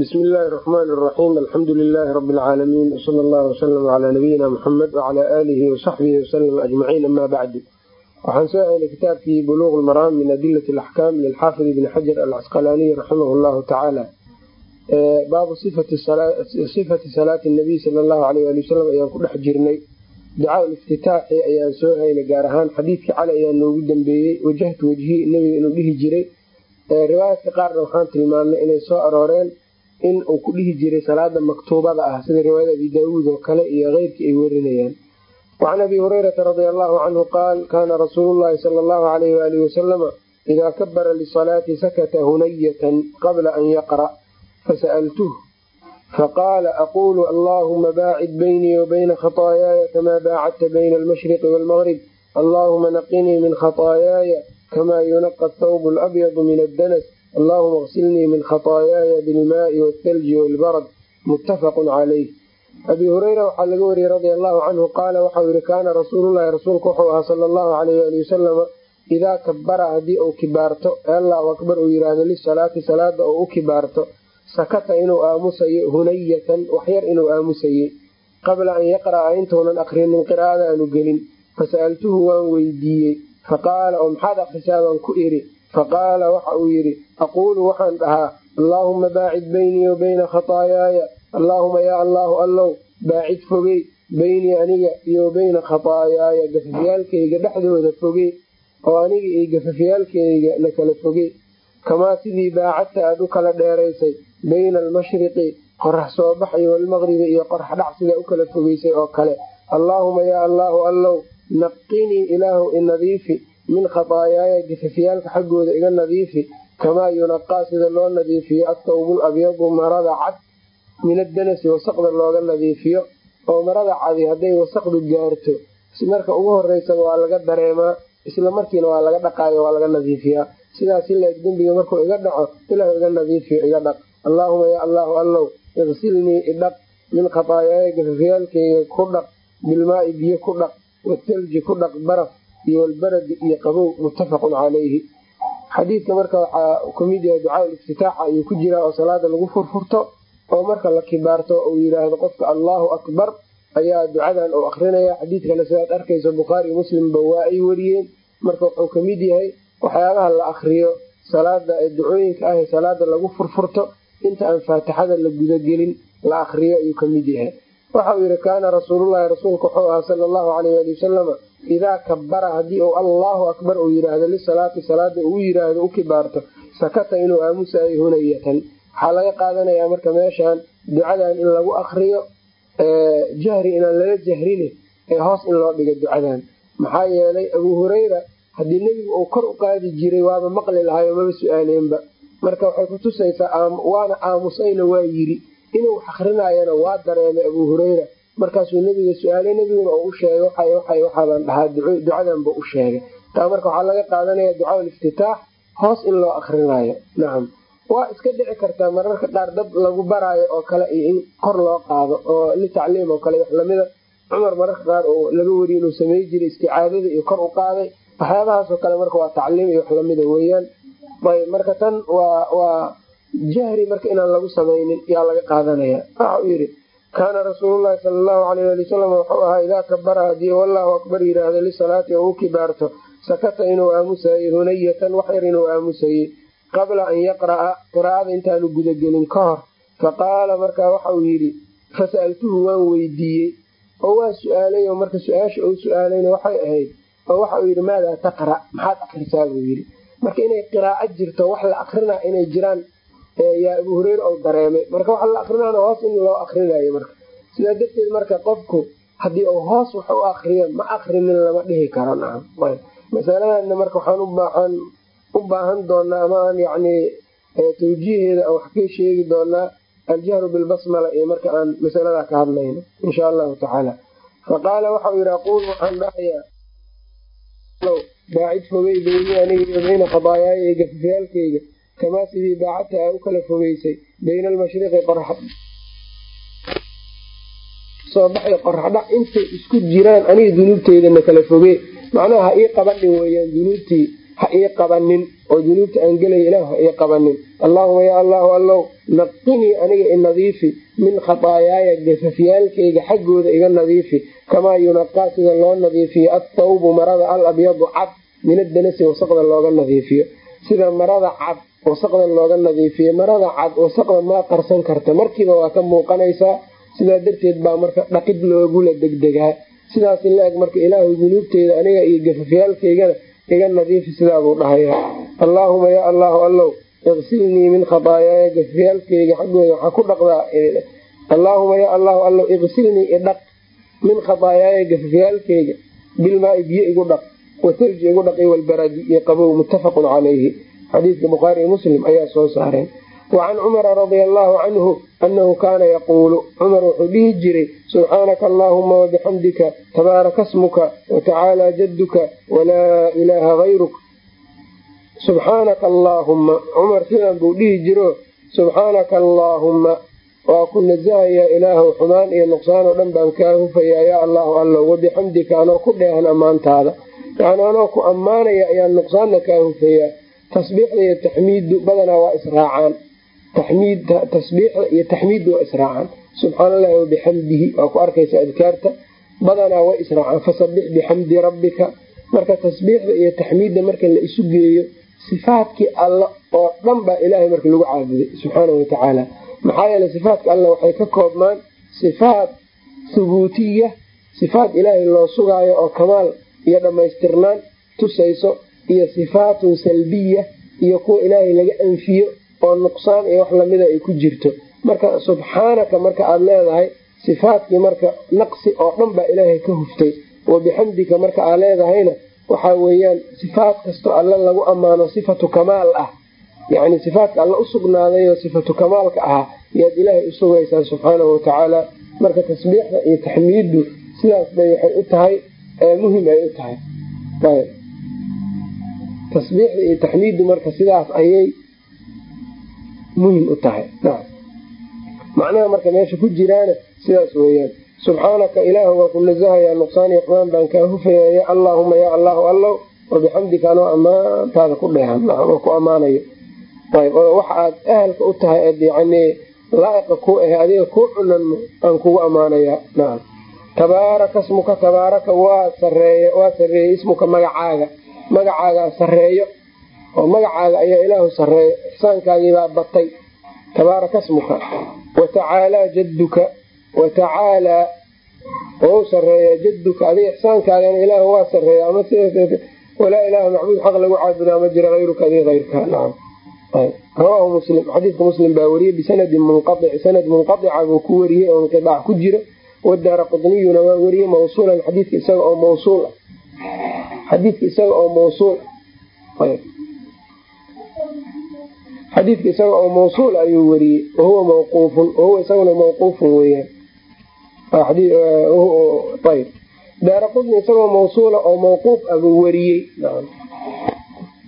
bismi illaahi raxmaan raxiim alxamdu lilaahi rabi alcaalamiin wsala allahu wasalam calaa nabiyina muxamed wacalaa aalihi wasaxbihi wasalam ajmaciin amaa bacdu waxaan soo haynay kitaabkii buluuq lmaraam min adilati alaxkaam lilxaafid ibni xajar alcasqalaaniy raximahu llahu tacaala baabu sifati salaati nabiy sala allahu aleyh ali wasalam ayaan ku dhex jirnay. Ducaa iftitaaxi ayaan soo haynay gaar ahaan xadiidkii cali ayaa noogu dambeeyey. Wajahtu wejhi nebiga inuu dhihi jiray. Riwaayadka qaarna waxaan tilmaamnay inay soo arooreen in uu ku dhihi jiray salaada maktuubada ah sida riwaayada abi daawuud oo kale iyo keyrkii ay werinayaan wacan abi hurayrata radia allahu canhu qaal kaana rasuulu llahi sala allahu alayh waalihi wasalama idaa kabara lisalaati sakata hunayatan qabla an yaqra' fasa'altuh faqaala aquulu allaahuma baacid baynii wabayna khataayaaya kamaa baacadta bayna almashriqi waalmaqrib allaahuma naqinii min khataayaaya kamaa yunaqa athawbu alabyadu min addanas allahuma qsilnii min khataayaaya bilmaai waalthalji waalbarad muttafaqun calayh abii hureyra waxaa laga wariyey radia allahu canhu qaala waxau yihi kaana rasuululahi rasuulku wuxuu ahaa sala allahu alayh ali wasalama idaa kabara haddii uu kibaarto allahu akbar uu yidhaahdo lisalaati salaada uu u kibaarto sakata inuu aamusayo hunayatan waxyar inuu aamusayey qabla an yaqra'a intuunan akrinin qiraa'ada aanu gelin. Fasa'altuhu waan weydiiyey. Faqaala oo maxaad akrisaa baan ku idhi. Faqaala waxa aquulu waxaan dhahaa allaahuma baacid beynii wa bayna khataayaaya allaahuma yaa allaahu allow baacid fogey beynii aniga iyo bayna khataayaaya gafafyaalkayga dhexdooda fogey oo aniga iyo gafafyaalkayga la kala fogey kamaa sidii baacadta aad u kala dheeraysay bayna almashriqi qorax soo bax iyo walmaqribi iyo qorax dhac sidaa u kala fogeysay oo kale allaahuma yaa allaahu allow naqinii ilaahu inadiifi min khataayaaya gafafyaalka xaggooda iga nadiifi kamaa yunaqaa sida loo nadiifiyo attawbul abyadu marada cad min addanasi wasaqda looga nadiifiyo oo marada cadi hadday wasaqdu gaarto marka ugu horeysaba waa laga dareemaa isla markiina waa laga dhaqaayo waa laga nadiifiyaa sidaas ilaeg dembiga markuu iga dhaco ilaahu iga nadiifiyo iga dhaq allaahuma yaa allaahu allow iqsilnii idhaq min khataayaaya gafafyaalkayga ku dhaq bilmaai biyo ku dhaq wathalji ku dhaq baraf iyo walbaradi iyo qabow muttafaqun calayhi xadiidka marka waxaa ka mid yahay ducaa iftitaaxa ayuu ku jiraa oo salaada lagu furfurto oo marka la kibaarto uu yidhaahdo qofka allaahu akbar ayaa ducadan uu akrinaya xadiidkana sidaad arkayso bukhaari muslimba waa ay wariyeen. Marka wuxuu ka mid yahay waxyaabaha la akriyo salaada ee ducooyinka ah ee salaada lagu furfurto inta aan faatixada la gudagelin la akriyo ayuu ka mid yahay waxau yihi kaana rasuululahi rasuulka wuxuu ahaa sala allahu alayh ali wasalama idaa kabara haddii uu allaahu akbar uu yidhaahdo lisalaati salaada uu yidhaahdo u kibaarto sakata inuu aamusayo hunayatan. Waxaa laga qaadanayaa marka meeshan ducadan in lagu akriyo jahri inaan lala jahrin ee hoos in loo dhigo ducadan maxaa yeelay abuu hureyra haddii nebigu uu kor u qaadi jiray waaba maqli lahayo maba su'aaleenba marka waxay kutusaysaa waana aamusayna waa yiri inuu akrinayana waa dareemay abuu hureyra markaasuu nebiga su'aalay nebiguna uu u sheegay waxay waxaabaan dhahaa ducadanba u sheegay. Taa marka waxaa laga qaadanaya ducaa iftitaax hoos in loo akrinayo nacam waa iska dhici kartaa mararka qaar dad lagu baraayo oo kale iyo in kor loo qaado oo litacliim oo kale wax lamida. Cumar mararka qaar oo laga wariye inuu samey jiray isticaadada iyo kor u qaaday. Waxyaabahaasoo kale marka waa tacliim iyo wax lamida weeyaan. Ayb marka tan waa waa jahri marka inaan lagu samaynin yaa laga qaadanaya. Waxau yidhi kaana rasuululahi sala allahu alayh ali wasalam wuxuu ahaa idaa kabara haddii wallahu akbar yidhaahdo lisalaati oo u kibaarto sakata inuu aamusayo hunayatan wax yar inuu aamusayey qabla an yaqra'a qiraa'ada intaanu gudagelin ka hor. Faqaala markaa waxauu yidhi fasa'altuhu waan weydiiyey oo waa su'aalay oo marka su'aasha uu su'aalayna waxay ahayd oo waxauu yidhi maadaa taqra' maxaad akrisaa? Buu yidhi. Marka inay qiraa'o jirto wax la akrina inay jiraan yaa abuu hureyre ou dareemay. Marka waxa la akrinana hoos in loo akrinayo marka. Sidaa darteed marka qofku haddii uu hoos wax u akriyo ma akrinin lama dhihi karo nacam masaladana marka waxaan u baahan doonaa ama aan yani tawjiiheeda aan wax ka sheegi doonaa aljahru bilbasmala iyo marka aan masaladaa ka hadlayno insha allahu tacaala. Faqaala waxau yidhi aquul waxaan dhahayaa baacid fogey beyni aniga bayna khadaayaaya iyo gafafyaalkayga kamaa sidii baacadta aa u kala fogeysay bayna almashriqi soo baxay qoraxdhac intay isku jiraan aniga dunuubteydana kala fogee macnaha ha ii qabanin weeyaan dunuubtii ha ii qabanin oo dunuubta aan gelaya ilahu ha ii qabanin allaahuma yaa allahu allow naqinii aniga i nadiifi min khataayaaya gafafyaalkayga xaggooda iga nadiifi kamaa yunaqaa sida loo nadiifiyo athawbu marada al abyadu cad min adanasi wasaqda looga nadiifiyo sida marada cad wasaqda looga nadiifiyo marada cad wasaqda maa qarsan karta. Markiiba waa ka muuqanaysaa sidaa darteed baa marka dhaqid loogula degdegaa. Sidaas la-eg marka ilaahu dunuubteyda aniga iyo gafafyaalkaygana iga nadiifi sidaabuu dhahayaa. Allaahuma yaa allahu allow iqsilnii min khataayaaya gafafyaalkayga xaggooda waxaa ku dhaqdaa allaahuma yaa allahu allow iqsilnii idhaq min khataayaaya gafafyaalkayga bilmaai biyo igu dhaq watarji igu dhaq walbaradi iyo qabow muttafaqun calayhi xadiidka bukhaari muslim ayaa soo saareen wacan cumara radia allahu canhu anahu kaana yaquulu cumar wuxuu dhihi jiray subxaanaka allaahuma wabixamdika tabaaraka smuka watacaala jadduka walaa ilaaha hayruk subxaanaka allaahumma cumar sidan buu dhihi jiro subxaanaka allaahumma waa ku nasahayaa ilaahow xumaan iyo nuqsaan oo dhan baan kaa hufayaa yaa allahu allow wabixamdika anoo ku dheehan ammaantaada. Yani anoo ku ammaanaya ayaan nuqsaanna kaa hufayaa tasbiixda iyo taxmiiddu badanaa waa israacaan. Tasbiixda iyo taxmiiddu waa israacaan. Subxaana allahi wabixamdihi waa ku arkaysa adkaarta. Badanaa way israacaan. Fasabix bixamdi rabbika. Marka tasbiixda iyo taxmiidda marka la isu geeyo sifaadkii alla oo dhan baa ilaahay marka lagu caabuday subxaana watacaala maxaa yeele sifaatka alla waxay ka koobmaan sifaat thubuutiya sifaat ilaahay loo sugaayo oo kamaal iyo dhammaystirnaan tusayso iyo sifaatun salbiya iyo kuwa ilaahay laga anfiyo oo nuqsaan iyo wax lamida ay ku jirto. Marka subxaanaka marka aada leedahay sifaatkii marka naqsi oo dhan baa ilaahay ka huftay. Wabixamdika marka aad leedahayna waxaa weeyaan sifaat kastoo alla lagu ammaano sifatu kamaal ah. Yacni sifaatka alla u sugnaadayoo sifatu kamaalka ahaa yaad ilaahay u sugaysaa subxaanahu watacaala marka tasbiixda iyo taxmiiddu sidaas bay waxay u tahay muhiim ay u tahay tasbiixda iyo taxmiiddu marka sidaas ayay muhiim u tahay. Macnaha marka meesha ku jiraana sidaas weeyaan. Subxaanaka ilaahu waa ku nasahayaa nuqsaan iyo xumaan baan kaa hufaya ya allaahuma ya allahu allow wabixamdika anoo ammaantaada ku dheehan. Oo ku ammaanayo. Waxa aad ahalka u tahay yani laa'iqa ku ahe adiga ku cunan aan kugu ammaanayaa. Nacam tabaaraka smuka tabaaraka waa sareeye waa sareeyey ismuka magacaaga magacaagaa sareeyo oo magacaaga ayaa ilaahu sareeyo ixsaankaagiibaa batay. Tabaaraka smuka watacaalaa jadduka. Watacaalaa ou sareeya jadduka. Adiga ixsaankaagana ilaahu waa sareeya ama walaa ilaaha macbuud xaq lagu caabudaa ma jira hayruka adiga hayrka nacam rawaahu muslim. Xadiidka muslim baa wariyey bisanadin munqaic sanad munqaica buu ku wariyey oo inqidaac ku jira. Wadaara qudniyuna waa wariyey mawsuulan. Xadiidka isaga oo mawsuul ah xadiidka isaga oo mawsuul. Xadiidka isaga oo mawsuul ayuu wariyey wahuwa mawquufun wahuwa isaguna mawquufun weyaan ayb. Daara qudni isagoo mawsuula oo mawquuf ah buu wariyey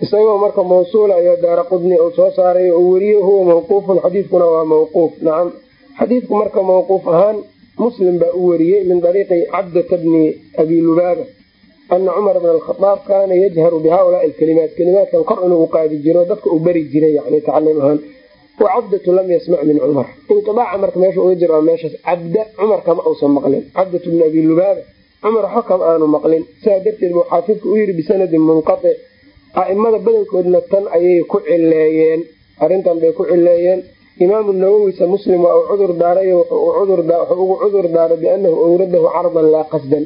isagoo marka mawsuula ayaa daara qudni uu soo saaray uu wariyey huwa mawquufun xadiidkuna waa mawquuf. Nacam xadiidku marka mawquuf ahaan muslim baa u wariyey min dariiqi cabdata bni abi lubaaba ana cumar bn alkhaaab kaana yajharu bi haulaai alkalimaat kalimaadkan kor inuu qaadi jiro dadka uu beri jiray yani tacalim ahaan wa cabdatu lam yasmac min cumar inqidaaca marka meesha uga jiro waa meeshaas cabda cumar kama uusan maqlin cabdatu bni abi lubaaba cumar waxba kama aanu maqlin sidaa darteed buu xaafidka u yiri bisanadin munqaic a'imada badankoodna tan ayay ku cileeyeen arrintan bay ku cileeyeen imaamu nawowisa muslim waa uu cudur daaray wuxuu ugu cudur daaray bianahu awradahu cardan laa qasdan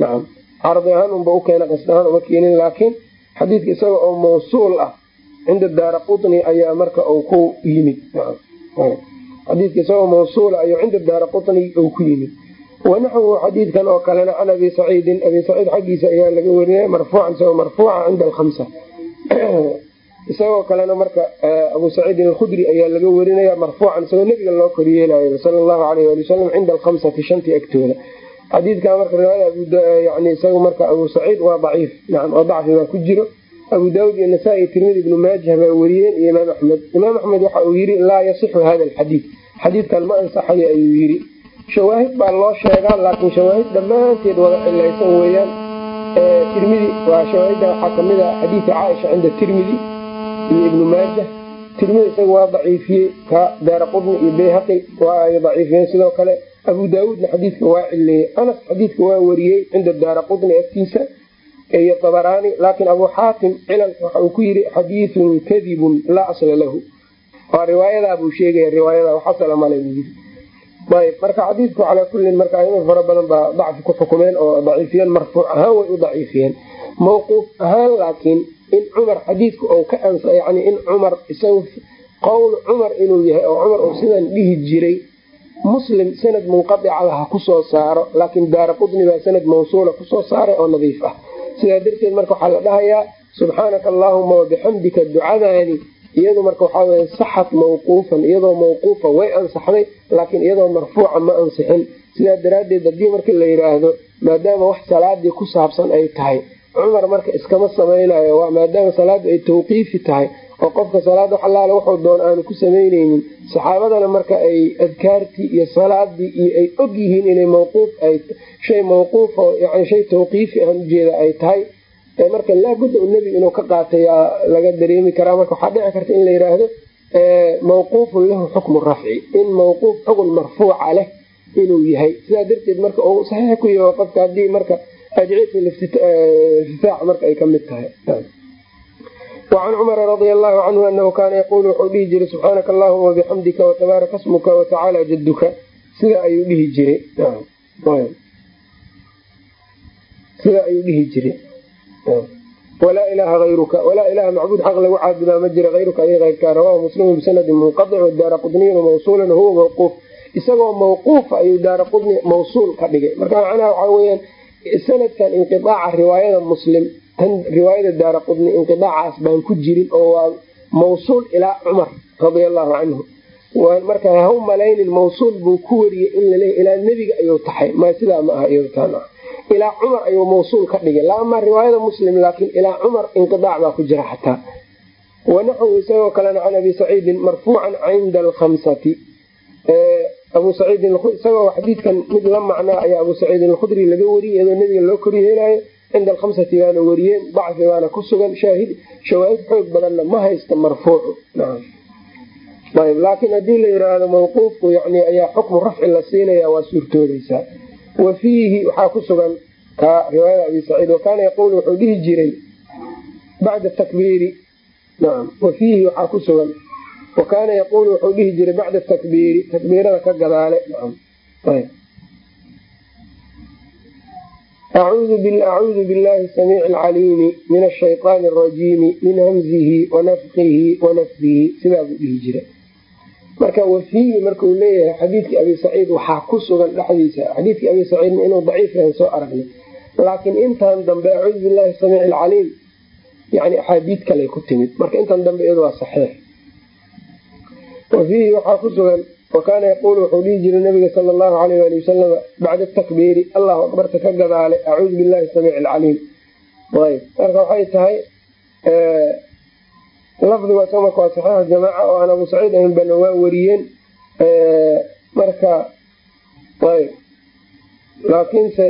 nacam cardi ahaan unba u keena qasd ahaan uma keenin laakiin xadiidka isaga oo mawsuul ah cinda daara qutni ayaa marka uu ku yimid. Xadiidka isagoo mawsuula ayuu cinda daara qutni uu ku yimid. Wanaxwuhu xadiidkan oo kalena can abi saciidin abi saciid xaggiisa ayaa laga wariyay marfuucan isagoo marfuuca cinda alkhamsa. Isagoo kalena marka abu saciidin alkhudri ayaa laga warinaya marfuucan isagoo nebiga loo koryeelayo sala allahu alayh ali wasalam cinda alkhamsati shantii agtooda xadiidka marka riwaayada isaga marka abu saciid waa daciif nacam oo dacfi baa ku jiro. Abu daawud iyo nasaa-i tirmidi ibnu maajah baa wariyeen iyo imaam axmed. Imaam axmed waxa uu yiri laa yasixu hada alxadiid. Xadiidkan ma ansaxayo ayuu yiri shawaahid baa loo sheegaa laakiin shawaahid dhammaanteed wada cilaysan weeyaan. Tirmidi waa shawaahida waxaa ka mid a xadiidi caaisha cinda tirmidi iyo ibnu maaja tirmidi isaga waa daciifiyey ka daara qudni iyo bayhaqi waa ay daciifiyeen sidoo kale abu daawuudna xadiidka waa cileeyey anas xadiidka waa wariyey cinda daara qudni agtiisa iyo abaraani laakiin abu xaatim cilalka waxa uu ku yiri xadiidun kadibun laa asla lahu. Waa riwaayadaabuu sheegaya riwaayada wax asala male buu yiri. Ayb marka xadiidku calaa kullin marka aimo fara badan baa dacfi ku xukumeen oo daciifiyeen marfuuc ahaan way u daciifiyeen. Mawquuf ahaan laakiin in cumar xadiidku ou ka ansa yani in cumar isaga qowl cumar inuu yahay oo cumar uu sidan dhihi jiray muslim sanad munqadicaha ha ku soo saaro laakiin daara qudni baa sanad mawsuula ku soo saaray oo nadiif ah. Sidaa darteed marka waxaa la dhahayaa subxaanaka allaahuma wabixamdika ducadaani iyadu marka waxaa wey saxad mawquufan iyadoo mawquufa way ansaxday laakiin iyadoo marfuuca ma ansixin. Sidaa daraaddeed haddii marka la yidhaahdo maadaama wax salaadii ku saabsan ay tahay cumar marka iskama samaynayo maadaama salaaddu ay tawqiifi tahay oo qofka salaada wax allaale wuxuu doon aanu ku samaynaynin saxaabadana marka ay adkaartii iyo salaadii iyo ay og yihiin inay mawquuf ay shay mawquuf oo yani shay tawqiifi aan ujeeda ay tahay marka laabudda nebigu inuu ka qaatay laga dareemi karaa. Marka waxaa dhici karta in la yidhaahdo mawquufun lahu xukmu rafci in mawquuf xukun marfuuca leh inuu yahay. Sidaa darteed marka uu saxiix ku yaho qofka haddii marka ajciiftitaac marka ay ka mid tahay wacan cumara radia allahu canhu anahu kaana yaquulu wuxuu dhihi jiray subxaanaka allahuma wabixamdika watabaaraka smuka watacaala jaduka sidaa ayuu dhihi jiray sidaa ayuu dhihi jiray walaa ilaaha ayruka walaa ilaha macbuud xaq lagu caabudaa ma jira ayruka ay eyrkaa rawahu muslimu bisanadin munqadic wadaara qudniyun mawsuulan huwa mawquuf isagoo mawquufa ayuu daara qudni mawsuul ka dhigay marka macnaha waxaa weyaan sanadkan inqiaaca riwaayada muslim tan riwaayada daara qudni baan ku jirin oo waa mawsuul ilaa cumar radia allahu canhu marka ha u malaynin mawsuul buu ku wariyey in laleeya ilaa nebiga ayuu taxay ma sidaa ma aha iytan ilaa cumar ayuu mawsuul ka dhigay. Laama riwaayada muslim laakiin ilaa cumar inqiaac baa ku jira xataa wanaxwu isagoo kalena can abi saciidin marfuucan cinda alkhamsati. Abu saciidin isagoo xadiidkan mid la macnaa ayaa abu saciidin alkhudri laga wariyay iyadoo nebiga loo koryeelaayo cinda alkhamsati baana wariyeen dacfi baana ku sugan shawaahid xoog badanna ma haysta marfuucu laakiin haddii la yiraahdo mawquufku yani ayaa xukmu rafci la siinaya waa suurtoodeysaa wa fiihi waxaa ku sugan ka riwaayada abi saciid wakaana yaquulu wuxuu dhihi jiray bacda takbiiri naam wa fiihi waxaa ku sugan wakaana yaquulu wuxuu dhihi jiray bacda takbiiri takbiirada ka gadaale acuudu billahi samiici alcaliimi min ashayطaani arajiimi min hamzihi wanafkihi wanafdihi sidaa buu dhihi jiray marka wafiihi markau leeyahay xadiidkii abi saciid waxaa ku sugan dhexdiisa xadiidkii abi saciidna inuu daciif yahan soo aragnay laakiin intan dambe acuudu billahi samiici alcaliim yani axaadiid kale ku timid marka intan dambe iyadu waa saxiix wafiihi waxaa ku sugan wakaana yaquulu wuxuu dhihi jiray nabiga sala allahu alayh ali wasalam bacda takbiiri allahu akbarta ka gadaale acuudu billahi samiici alcaliim. Ayb marka waxay tahay lafdiga marka waa saxiix jamaaca oo aan abu saciid ahayn bana waa wariyeen marka ayb laakiinse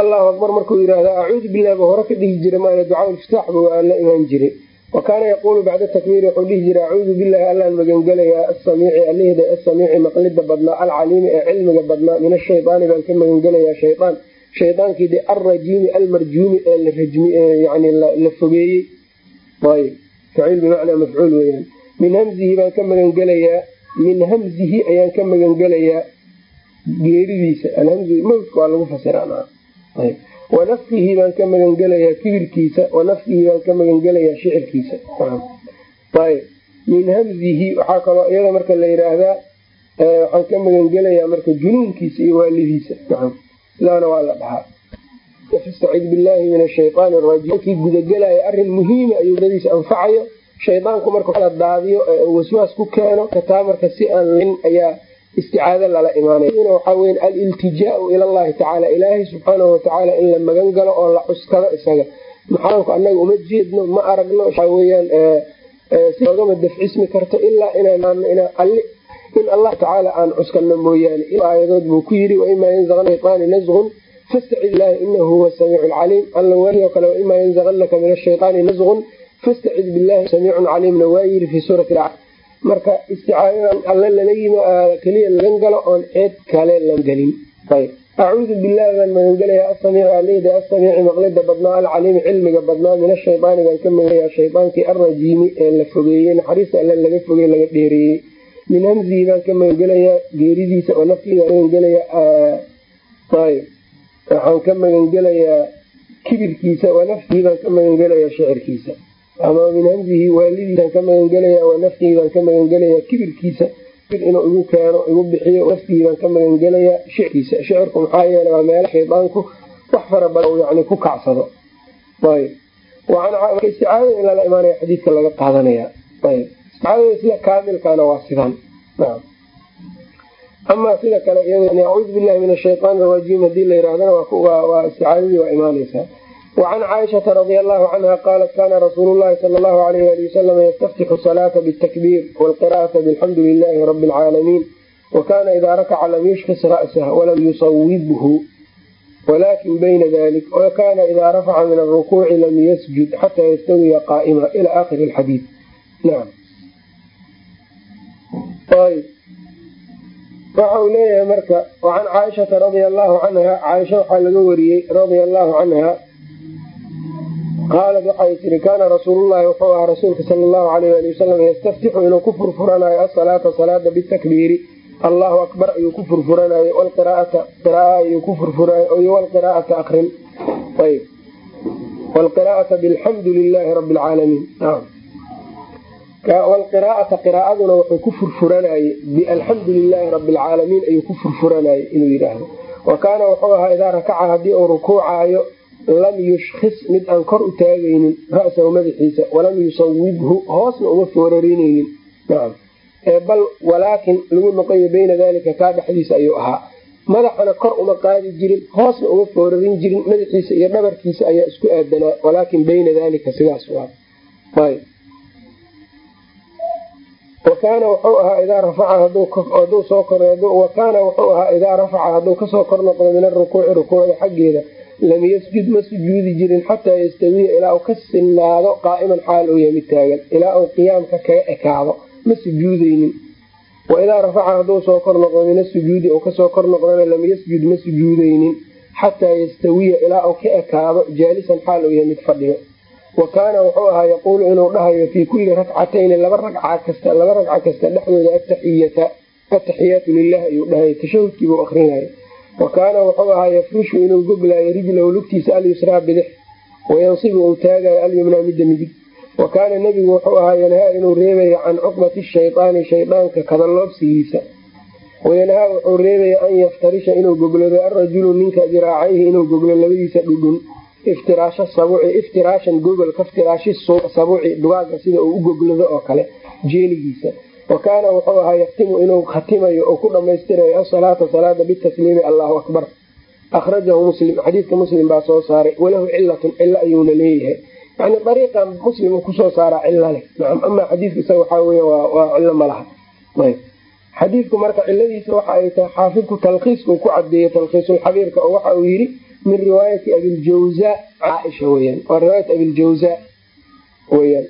allahu akbar markuu yihahda acuudu billahi ba hore ka dhihi jira maana ducaa iftaax ba waa la imaan jiray wakaana yaquulu bacda takbiiri wuxuu dhihi jiray acuudu billahi allaan magangelayaa asamiici alihda asamiici maqlida badnaa alcaliimi ee cilmiga badnaa min ashaydaani baan ka magangelayaa shaydaan shaydaankii de alrajiimi almarjuumi ee la fogeeyey. Ayb faciil bimacnaa mafcuul weyaan min hamzihi baan ka magangelayaa min hamzihi ayaan ka magangelayaa geeridiisa. Alhamzi mawtka waa lagu fasiraa wanafkihi baan ka magangelayaa kibirkiisa wanafkihi baan ka magangelayaa shicirkiisa. Ayb min hamzihi waxaa kaloo iyada marka la yiraahdaa waxaan ka magangelayaa marka junuunkiisa iyo waalidiisa. Sidaana waa la dhahaa. Fastacid billahi min ashayaan rajiim gudagelaya arrin muhiima ayuu dadiisa anfacayo. Shaydaanku marka la daadiyo waswaas ku keeno kataa marka si aan ayaa isticaado lala imaanaya waxaa weya aliltijaau ilallahi tacaala ilaahay subxaanahu watacaala in la magan galo oo la cuskado isaga. Maxaanku anaga uma jeedno ma aragno waxaa weyaan ogama dafcismi karto ilaa in allah tacaala aan cuskano mooyaane. Aayadood buu ku yiri waimaa yanzaqna shaytaani nasqun fastacid ilaahi inahu huwa samiicu lcaliim alla waayoo kale waimaa yanzaqanaka min ashaytaani nasqun fastacid billahi samiicun caliimna waa yiri fii suurati marka isticaadadan alle lala yimi keliya lagan galo oon ceed kale la gelin. Acuudu billahi baan magangelaya asamiici aleyda asamiici maqlida badnaa alcaliimi cilmiga badnaa min ashaydaani baan ka magangelaya shaydaankii arrajiimi ee la fogeeyey naxariista alle laga fogey laga dheereeyey. Min hamzihi baan ka magangelayaa geeridiisa oo naftiibaan magangelaya waxaan ka magangelayaa kibirkiisa wa naftihi baan ka magangelayaa shicirkiisa ama min hamzihi waalidiisaan ka magangelaya wa naftihi baan ka magangelaya kibirkiisa inuu igu keeno igu bixiyo naftigii baan ka magangelayaa shicirkiisa shicirku maxaa yeele waa meela shaydaanku wax fara badan yani ku kacsado isticaadada in imaanaya xadiidka laga qaadanaya isticaadada sida kaamilkana waa sidaan amaa sida kale acuudu billahi min ashayaan rajiim haddii la yirahdana waa isticaadadii waa imaaneysaa wacan caaishata radia allahu canha qaalat kana rasuulu llahi sala allahu alayh ali wasalam yastaftixu salaata bitakbiir waalqira'ata bilxamdu lilahi rabi alcaalamiin wakana idaa rakaca lam yushkis ra'sah walam yusawibhu walakin bayna dalik wakana idaa rafaca min alrukuuci lam yasjud xataa yastawiya qaa'ima ila akhiri alxadiid naam waxa uu leeyahay marka wacan caaishata radia allahu canha caaisha waxaa laga wariyey radia allahu canha qaalad waxay tiri kaana rasuulullahi wuxuu ahaa rasuulka sala allahu alayh ali wasalam yastaftixu inuu ku furfuranayo asalaata salaada bitakbiiri. Allahu akbar ayuu ku furfuranayo wlqiraaata qiraaa ayuu ku furfuraiyo walqiraa'ata akrin. Ayb wlqiraa'ata bilxamdu lilahi rabi alcaalamiin wlqiraa'ata qiraa'aduna wuxuu ku furfuranaye bialxamdu lilahi rabi alcaalamiin ayuu ku furfuranaye inuu yidhaahdo. Wa kaana wuxuu ahaa idaa rakaca haddii uu rukuucaayo lam yushkis mid aan kor u taagaynin ra'sahu madaxiisa walam yusawibhu hoosna uma foorarinaynin bal walaakin lagu noqoyo beyna dalika kaa dhexdiisa ayuu ahaa. Madaxana kor uma qaadi jirin hoosna uma foorarin jirin madaxiisa iyo dhabarkiisa ayaa isku aadanaa walaakin beyna dalika sidaas wakaana wuxuu ahaa idaa rafaca haduu soo wakaana wuxuu ahaa idaa rafaca hadduu ka soo kor noqdo min arukuuci rukuucda xaggeeda lam yasjud ma sujuudi jirin xataa yastawiya ilaa uu ka sinaado qaa'iman xaal uu yahay mid taagan ilaa uu qiyaamka kaga ekaado ma sujuudeynin waidaa rafaca hadduu soo kor noqdo min asujuudi uu ka soo kor noqdona lam yasjud ma sujuudeynin xataa yastawiya ilaa uu ka ekaado jaalisan xaal uu yahay mid fadhiyo wa kaana wuxuu ahaa yaquulu inuu dhahayo fii kulli rakcatayni laba ragca kasta dhexdooda ataxiyaatu lilah ayuu dhahay tashahudkiibuu akrinaya wa kaana wuxuu ahaa yafrishu inuu goglaayo rijlahu lugtiisa alyusraa bidix wayansibu uu taagayo alyumnaa midda midig wa kaana nebigu wuxuu ahaa yanhaa inuu reebayo can cuqbati shaydaani shaydaanka kadaloobsigiisa. Wayanhaa wuxuu reebaya an yaftarisha inuu goglado arajulu ninka diraacayhi inuu goglo labadiisa dhudhun iftiraasha sabuci iftiraashan gogol kaftiraashi sabuci dugaaga sida uu u goglado oo kale jeeligiisa wa kaana wuxuu ahaa yaktimu inuu khatimayo oo ku dhamaystirayo asalaata salaada bitasliimi allahu akbar. Akhrajahu muslim xadiidka muslim baa soo saaray walahu cilatun cilo ayuuna leeyahay. Yani dariiqan muslim ku soo saaraa cilo leh. Amaa xadiidka isaga waxaa wey waa cilo malaha xadiidku marka ciladiisa waxa ay tahay xaafidku talkhiiskau ku cadeeyey talkhiisulxabiirka oo waxa uu yidhi min riwaayati abiljawza caaisha weyaan waa riwaayat abiljawza weyaan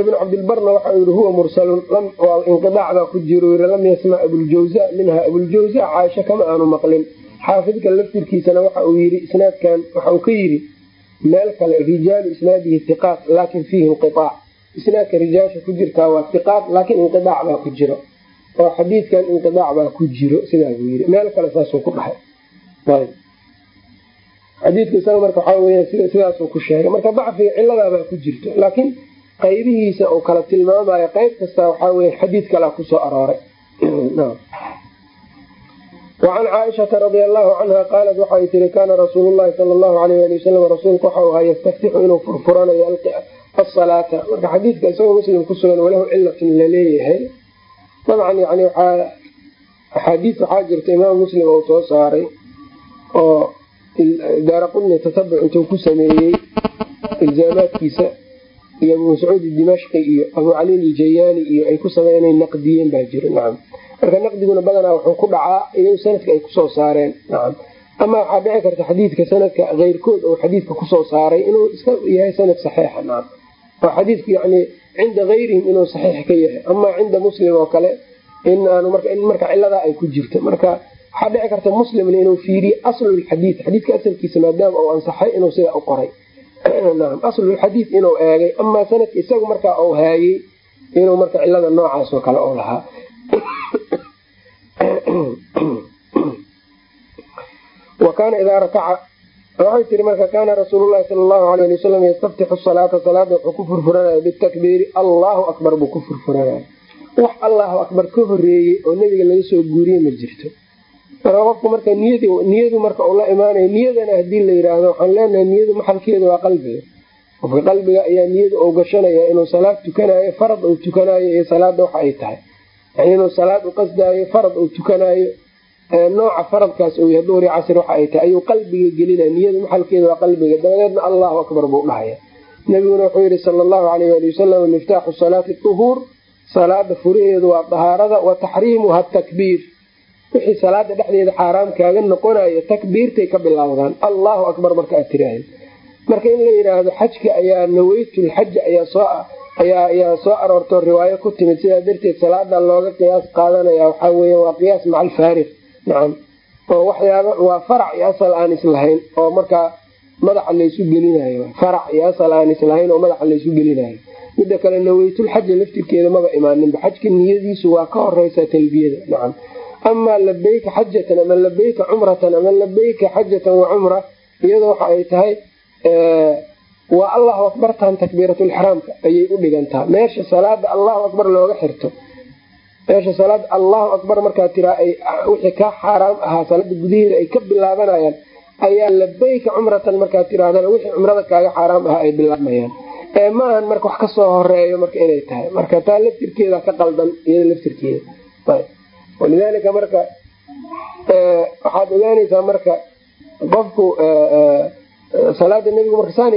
ibn cabdilbarna waxa uu yihi huwa mursalun inqiaac baa ku jiro yii lam yasmac abuljawza minha abuljawza caaisha kama aanu maqlin. Xaafidka laftirkiisana waxa uu yii isnaadkan waxa uu ka yidhi meel kale rijaalu isnaadihi hiqaat laakin fiihi inqiaac isnaadka rijaasha ku jirtaa waa hiqaat laakin inqiaac baa ku jiro. Oo xadiidkan inqiaac baa ku jiro sidaa buu yii meel kale saasuu ku dhahay. Xadiidka isaga marka waxaa sidaasuu ku sheegay. Marka dacfiga ciladaabaa ku jirto laakiin qaybihiisa uu kala tilmaamayo qayb kasta waxaa wey xadiid kalea ku soo arooray. Wacan caaishata radia allahu canha qaalat waxay tiri kaana rasuulu llahi sala allahu alayh ali wasalam rasuulku waxau ahaa yastaftixu inuu furfuranayo asalaata marka xadiidka isagoo muslim ku sugan walahu cilatun la leeyahay dabcan yani waxaa axaadiis waxaa jirta imaam muslim uu soo saaray oo daara qudni tatabuc intuu ku sameeyey ilzaamaadkiisa iyo abu mascuud dimashqi iyo abu cali aljayaani iyo ay ku sameyn inay naqdiyeen baa jiro nacam marka naqdiguna badanaa wuxuu ku dhacaa iyagu sanadka ay ku soo saareen. Nacam ama waxaa dhici karta xadiidka sanadka keyrkood oo xadiidka ku soo saaray inuu iska yahay sanad saxiixa nacam oo xadiidku yani cinda keyrihim inuu saxiix ka yahay. Ama cinda muslim oo kale in marka ciladaa ay ku jirto. Marka waxaa dhici karta muslimna inuu fiiriye aslulxadiid xadiidka asalkiisa maadaama uu ansaxay inuu sida u qoray aslulxadiid inuu eegay amaa sanadka isagu markaa uu haayey inuu marka cilada noocaas oo kale u lahaa. Wa kaana idaa rakaca waxay tiri marka kaana rasuululahi sala allahu alay ali wasalam yastaftixu salaata salaada wuxuu ku furfuranaya bitakbiiri allahu akbar buu ku furfuranaya wax allahu akbar ka horeeyey oo nebiga laga soo guuriye ma jirto qofku marka niyad niyadu marka uu la imaanayo niyadana haddii la yiraahdo waxaan leenahay niyadu maxalkeeda waa qalbiga qofka qalbiga ayaa niyada u gashanaya inuu salaad tukanayo farad uu tukanayo iyo salaada waxa ay tahay. Yani inuu salaad u qasdaayo farad uu tukanayo nooca faradkaas uu yahay duhri casr waxa ay tahay ayuu qalbiga gelinaya niyada maxalkeeda waa qalbiga dabadeedna allahu akbar buu dhahaya nabiguna wuxuu yihi sala allahu alayh ali wasalam miftaaxu salaati duhuur salaada furaheedu waa dahaarada wa taxriimuha takbiir wixii salaada dhexdeeda xaaraam kaaga noqonayo takbiirtay ka bilowdaan. Allahu akbar marka aad tiraahda marka in la yidhaahdo xajka ayaa naweytulxaja ayaa soo aroorto riwaayo ku timid. Sidaa darteed salaada looga qiyaas qaadanaya waxaa weya waa qiyaas maca alfaariq nacam. Oo waxyaaba waa farac iyo asal aan islahayn oo markaa madaxa laysu gelinayo. Farac iyo asal aan islahayn oo madaxa laysu gelinayo. Mida kale naweytulxaja laftirkeeda maba imaaninba xajka niyadiisu waa ka horeysaa talbiyada. Nacam amaa labayka xajatan ama labayka cumratan ama labayka xajatan wa cumra iyadoo waxa ay tahay waa allahu akbartan takbiiratulixraamka ayay u dhigantaa meesha salaada allahu akbar looga xirto. meesha salaada allahu akbar markaa tiraa wixii kaa xaaraam ahaa salaada gudaheeda ay ka bilaabanayaan ayaa labayka cumratan markaa tirahdana wixii cumrada kaaga xaaraam ahaa ay bilaabmayaan ee maahan marka wax ka soo horeeyo marka inay tahay. marka taa laftirkeeda ka qaldan iyada laftirkeeda walidaalika marka waxaad ogaanaysaa marka qofku salaada nebigu marka saan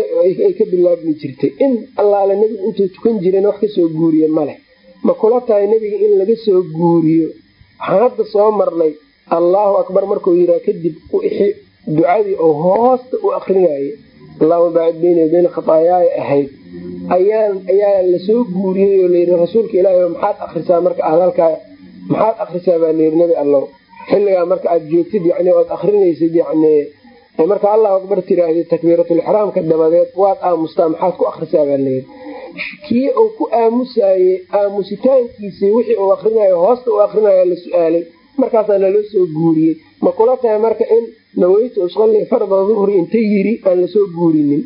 ay ka bilaabmi jirtay in allaale nebigu intuu tukan jiran wax ka soo guuriye maleh ma kula tahay nebiga in laga soo guuriyo waxaan hadda soo marnay allahu akbar markuu yiraa kadib ducadii oo hoosta u akrinaye allahuma baacid beyni wa beyna khataayaaya ahayd ayaa la soo guuriyey oo layii rasuulka ilaahi maxaad akrisaa marka aad maxaad akrisaa baa layii nebi allow? Xilligaa marka aad joogtid yani ood akrinaysid yani marka allahu akbar tiraahdi takbiiratulixraamka dabadeed waad aamustaa maxaad ku akrisaa baa layii kii uu ku aamusaye aamusitaankiisii wixii uu akrinayo hoosta u akrinayo la su'aalay. Markaasaa naloo soo guuriyey. Ma kula tahay marka in naweytu usali farda duhri inta yiri aan la soo guurinin.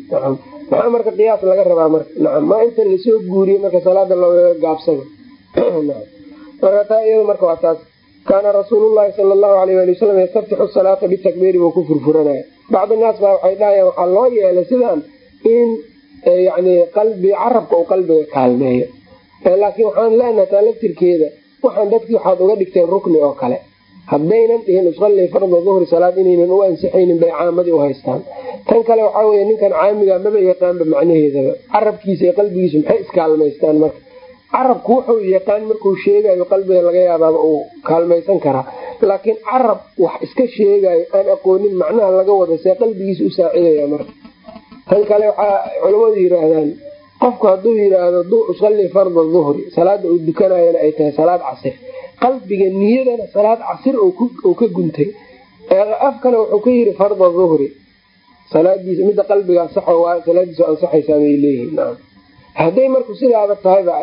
Maxaa marka qiyaas laga rabaa marka? Nacam maa inta la soo guuriye marka salaada loogaga gaabsado marka marka waa taas. Kaana rasuulullahi sala allahu alayh ali wasalam yastaftixu salaata bitakbiiri buu ku furfuranaya. Bacdi naas baa waxay dhahayaan waxaa loo yeelay sidaan in yani qalbi carabka uu qalbiga kaalmeeyo. Laakiin waxaan leenaha taa laftirkeeda waxaan dadkii waxaad uga dhigteen rukni oo kale. Haddaynan dhihin usalli farda duhri salaad inaynan u ansixaynin bay caamadii u haystaan. Tan kale waxaa weye ninkan caamiga maba yaqaanba macnaheedaba. Carabkiisa iyo qalbigiisu maxay iskaalmaystaan marka carabku wuxuu yaqaan markuu sheegayo qalbiga laga yaabaaba uu kaalmaysan karaa laakiin carab wax iska sheegayo aan aqoonin macnaha laga wada see qalbigiisa u saacidaya marka. Tan kale waxaa culamadu yiraahdaan qofku hadduu yiraahdo usalli farda duhri salaada uu dukanayana ay tahay salaad casir. Qalbiga niyadana salaad casir uu ka guntay. Afkana wuxuu ka yiri farda duhri salaadiisa midda qalbigaa saxo waa salaadiisu ansaxaysaa bay leeyihiin hadday marku sidaaba tahayba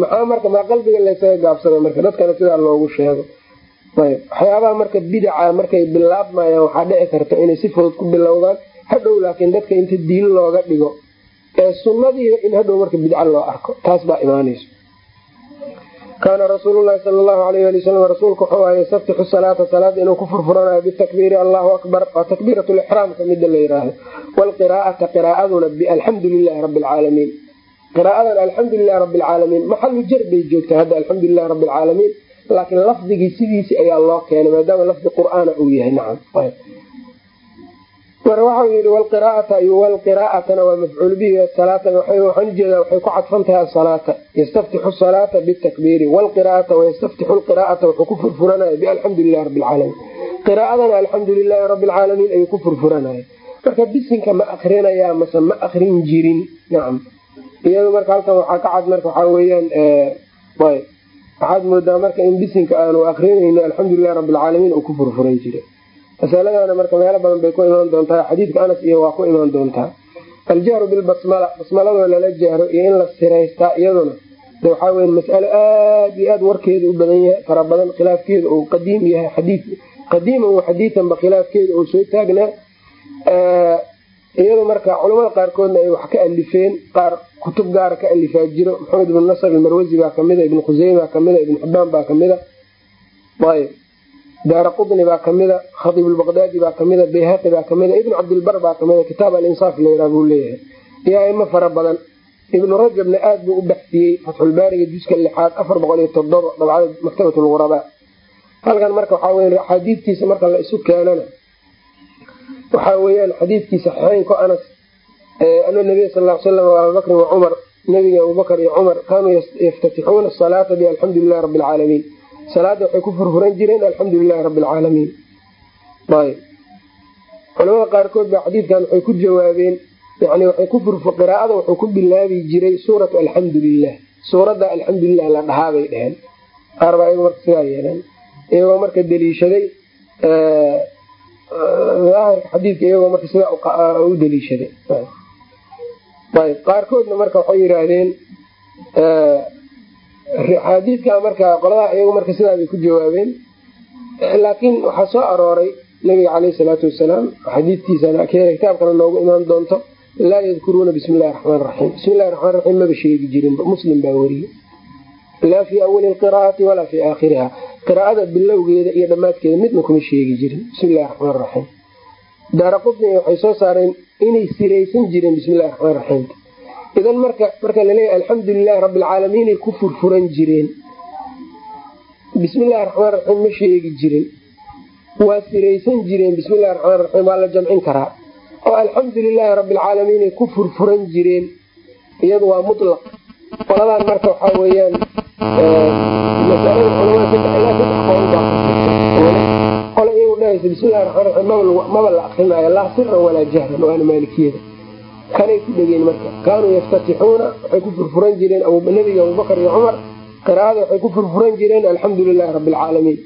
maxaa marka maa qalbiga laysaga gaabsada marka dadkana sidaa loogu sheego. Ayb waxyaabaha marka bidaca markay bilaabmayaan waxaa dhici karta inay si fudud ku bilowdaan. Hadhow laakiin dadka inta diin looga dhigo ee sunadiiba in hadhow marka bidca loo arko. Taas baa imaanayso kaana rasuululahi sal lahu alayh ali wasalam rasuulku wuxuu aha yastaftixu salaata salaada inuu ku furfuranayo bitakbiiri allahu akbar. Waa takbiirat lixraamka mida la yiraahdo. Waalqiraa'ata qiraa'aduna bialxamdu lilahi rabi alcaalamiin qiraa'adan alxamdu lilahi rabi alcaalamiin maxalu jar bay joogtaa hadda alxamdu lilahi rabi alcaalamiin laakiin lafdigii sidiisii ayaa loo keenay maadaama lafdi qur'aana uu yahay. Nacam marka waxau yii wlqiraaata iyo wlqiraaatana waa mafcuul bihi salaata. Waxaan u jeedaa waxay ku cadfan tahay asalaata. Yastaftixu salaata bitakbiiri. Wlqiraaata wayastaftixu lqiraaata wuxuu ku furfuranaya bialxamdu lilahi rabi alcaalamiin qiraaadana alxamdu lilaahi rabi alcaalamiin ayuu ku furfuranaya marka bisinka ma akrinayaa mase ma akrin jirin. Nacam iyado marka halkan waxaa ka cad marka waxaa weyaan waxaad moodaa marka in bisinka aanu akrinayno alxamdulilahi rabi alcaalamiin uu ku furfuran jiray masaladana marka meelo badan bay ku imaan doontaa xadiidka anas iyo waa ku imaan doontaa. Aljahru bilbasmala basmaladoo lala jahro iyo in la siraystaa iyaduna. De waxaa weya masalo aada iyo aad warkeeda u badan yahay fara badan khilaafkeeda uu qadiim yahay xadii qadiiman wa xadiitanba khilaafkeeda uu soo taagnaa iyado marka culamada qaarkoodna ay wax ka alifeen qaar kutub gaara ka alifaa jiro. Maxamed ibn nasr almarwasi baa kamida ibn khuseyma kamida ibn xibaan baa kamida ayb daara qudni baa kamida khadiib lbaqdaadi baa kamida bayhaqi baa kamida ibn cabdilbar baa kamida kitaab alinsaaf layraa buu leeyahay. Iyo aimo fara badan. Ibnu rajabna aad buu u baxsiyey fatxulbaariga juska lixaad afar boqol iyo todoba dabcada maktabat lghurabaa halkan marka waxaa wey axaadiidtiisa marka la isu keenana waxaa weyaan xadiidkii saxiixeynko anas ana nabiya sal l slam abubakrin wa cumar nabiga abubakar iyo cumar kaanuu yaftatixuuna asalaata bialxamdu lilahi rabi alcaalamiin salaada waxay ku furfuran jireen alxamdu lilahi rabi alcaalamiin culamada qaarkood baa xadiidkan waxay ku jawaabeen yani waxay ku furfu qiraa'ada wuxuu ku bilaabi jiray suuratu alxamdu lilah suuradda alxamdulilah la dhahaabay dheheen qaar baa iyago marka sidaa yeeleen. Iyagoo marka daliishaday daahirka xadiidka iyagoo marka sidaa u daliishaday. Ayb. Qaarkoodna marka waxay yidhaahdeen xadiidka marka qoladaha iyagu marka sidaa ku jawaabeen. Laakiin waxaa soo arooray nabiga caleyhi salaatu wasalaam xadiidkiisana kitaabkana noogu imaan doonto laa yadkuruuna bismi illahi raxmaan raxiim bismi illahi raxmaan raxiim maba sheegi jirin muslim baa weriyey laa fii awali lqiraa'ati walaa fii aakhiriha qiraa'ada bilowgeeda iyo dhammaadkeeda midna kuma sheegi jirin. Bismi illahi raxmaan raxiim daara qudni waxay soo saareen inay siraysan jireen bismi illahi raxmaan raxiimta idan marka marka laleeyahy alxamdu lilahi rabbi alcaalamiinay ku furfuran jireen. Bismi illahi raxmaan raxiim ma sheegi jirin. Waa siraysan jireen bismi illahi raxmaan raxiim waa la jamcin karaa. Oo alxamdu lilaahi rabbi alcaalamiinay ku furfuran jireen. Iyadu waa mutlaq. Qoladan marka waxaa weeyaan maba la akrinaayo laa siran walaa jahran waana maalikiyada. Kanay ku dhegeen marka kaanuu yaftatixuuna waxay ku furfuran jireen nabiga abubakar iyo cumar qiraa'ada waxay ku furfuran jireen alxamdu lilahi rabbi alcaalamiin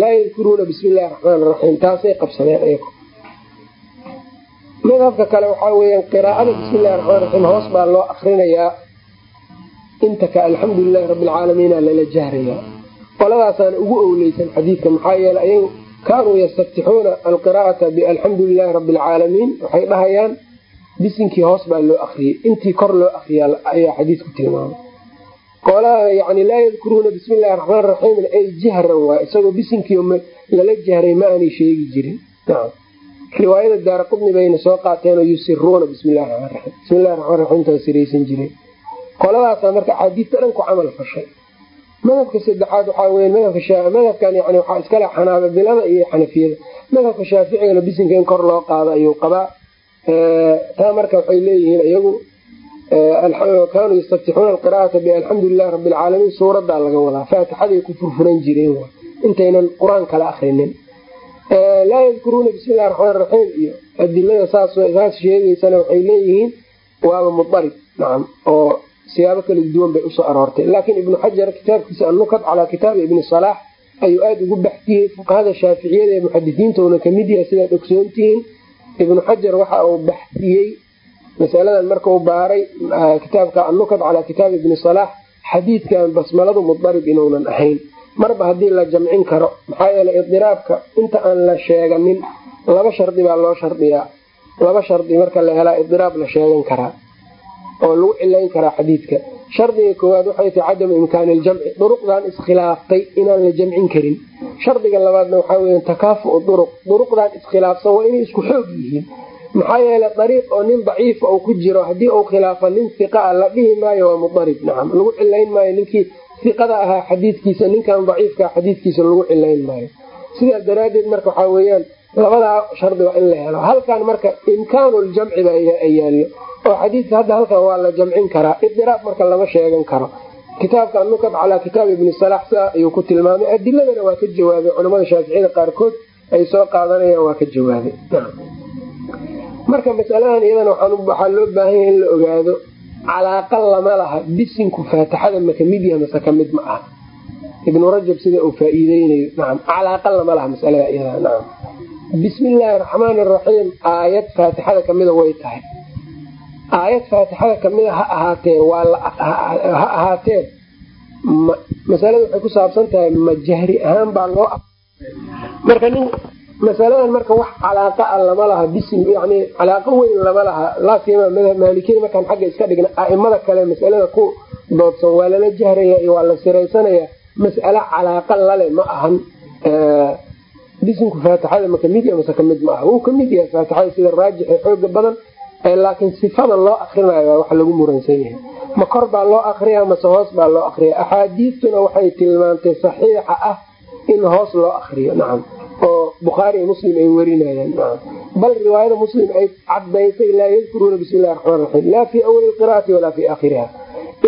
laa yadkuruuna bismi illahi raxmaan raxiim taasay qabsadeen ayago madhabka kale waxaa weyaan qiraa'ada bismi raxmaan raxiim hoos baa loo akrinayaa inta ka alxamdu lilahi rabbi alcaalamiina lala jahrayaa qoladaasaana ugu owleysan xadiidka maxaa yeele ayagu kaanuu yastaftixuuna alqiraa'ata bialxamdu lilahi rabbi alcaalamiin waxay dhahayaan bisinkii hoos baa loo akriyey intii kor loo akriyaa ayaa xadiidku tilmaamay. Qolaha yani laa yadkuruuna bismi illahi raxmaan raxiim ay jahran waay isagoo bisinkii lala jahray ma aanay sheegi jirin. Riwaayada daara qudni bayna soo qaateenoo yusiruuna bismillahi raxmaan raxiim bismillahi raxmaan raxiimtaa siraysan jireen qoladaasaa marka axaadiista dhan ku camal fashay. Madhabka saddexaad waxaa madhabkan yani waxaa iskale xanaabilada iyo xanafiyada madhabka shaaficigana bisinka in kor loo qaado ayuu qabaa. Taa marka waxay leeyihiin iyagu kaanuu yastaftixuuna alqiraa'ata bialxamdu lilahi rabbi alcaalamiin suuradaa laga wadaa. Faatixaday ku furfuran jireen intaynan qur'aan kala akrinin laa yadkuruuna bismi illahi raxmaan raxiim iyo adilada saas sheegeysana waxay leeyihiin waaba mudarib nacam oo siyaabo kala duwan bay u soo aroortay. Laakiin ibnu xajar kitaabkiisa annukad calaa kitaabi ibni salaax ayuu aada ugu baxsiyey fuqahada shaaficiyada ee muxadisiintauna ka mid yahay sidaad ogsoontihiin ibnu xajar waxa uu baxsiyey masaladan markau baaray kitaabka annukad calaa kitaabi ibni salaax xadiidkan basmaladu mudarib inuunan ahayn. Marba haddii la jamcin karo maxaa yeeley idiraabka inta aan la sheeganin laba shardi baa loo shardiyaa. Laba shardi marka la helaa idiraab la sheegan karaa oo lagu cilayn karaa xadiidka. Shardiga koowaad waxay tahay cadamu imkaani iljamci duruqdan iskhilaaftay inaan la jamcin karin. Shardiga labaadna waxaa weya takaafu duruq duruqdan iskhilaafsan waa inay isku xoog yihiin. Maxaa yeeley dariiq oo nin daciifa uu ku jiro haddii uu khilaafa nin fiqa a la dhihi maayo waa mudarib. Nacam lagu cilayn maayo ninkii iqada ahaa xadiidkiisa ninkan daciifkaa xadiidkiisa lagu cilayn maayo. Sidaas daraadeed marka waxaa weyaan labadaa shardi waa in la helo. Halkan marka imkaanu ljamci ba yaallo oo xadiidka hadda halkan waa la jamcin karaa. Idiraab marka lama sheegan karo. Kitaabka anukat calaa kitaab ibni salax sidaa ayuu ku tilmaamay. Adiladana waa ka jawaabay. Culamada shaaficiyada qaarkood ay soo qaadanayaan waa ka jawaabay. Marka masaladan iyadana waxaa loo baahan yaha in la ogaado calaaqa lama laha. Bisinku faatixada ma ka mid yaha mase ka mid ma aha. Ibnu rajab sida uu faa-iideynayo nacam calaaqa lama laha masalada iyada nacam bismi illaahi raxmaani raxiim aayad faatixada kamida way tahay. Aayad faatixada kamida ha ahaatee ha ahaatee. Masalada waxay ku saabsan tahay ma jahri ahaan baa loo marka nin masaladan marka wax calaaqa a lama laha bisim yani calaaqo weyn lama laha. Laasima madhab maalikiyada markaan xagga iska dhigna a'imada kale masalada ku doodsan waa lala jahraya iyo waa la siraysanaya. Mas'ale calaaqa lale ma ahan bisimku faatixada ma ka mid yaha mase ka mid ma wuu ka mid yahay faatixada sida raajix ee xooga badan laakiin sifada loo akrinayo waa wax lagu muransan yahay. Ma kor baa loo akriya mase hoos baa loo akriya axaadiistuna waxay tilmaantay saxiixa ah in hoos loo akriyo nacam oo bukhaari iyo muslim ay warinayaan bal riwaayada muslim ay cadaysay laa yadkuruuna bismi illahi raxmaan raxiim laa fii awali qiraati walaa fii aakhiriha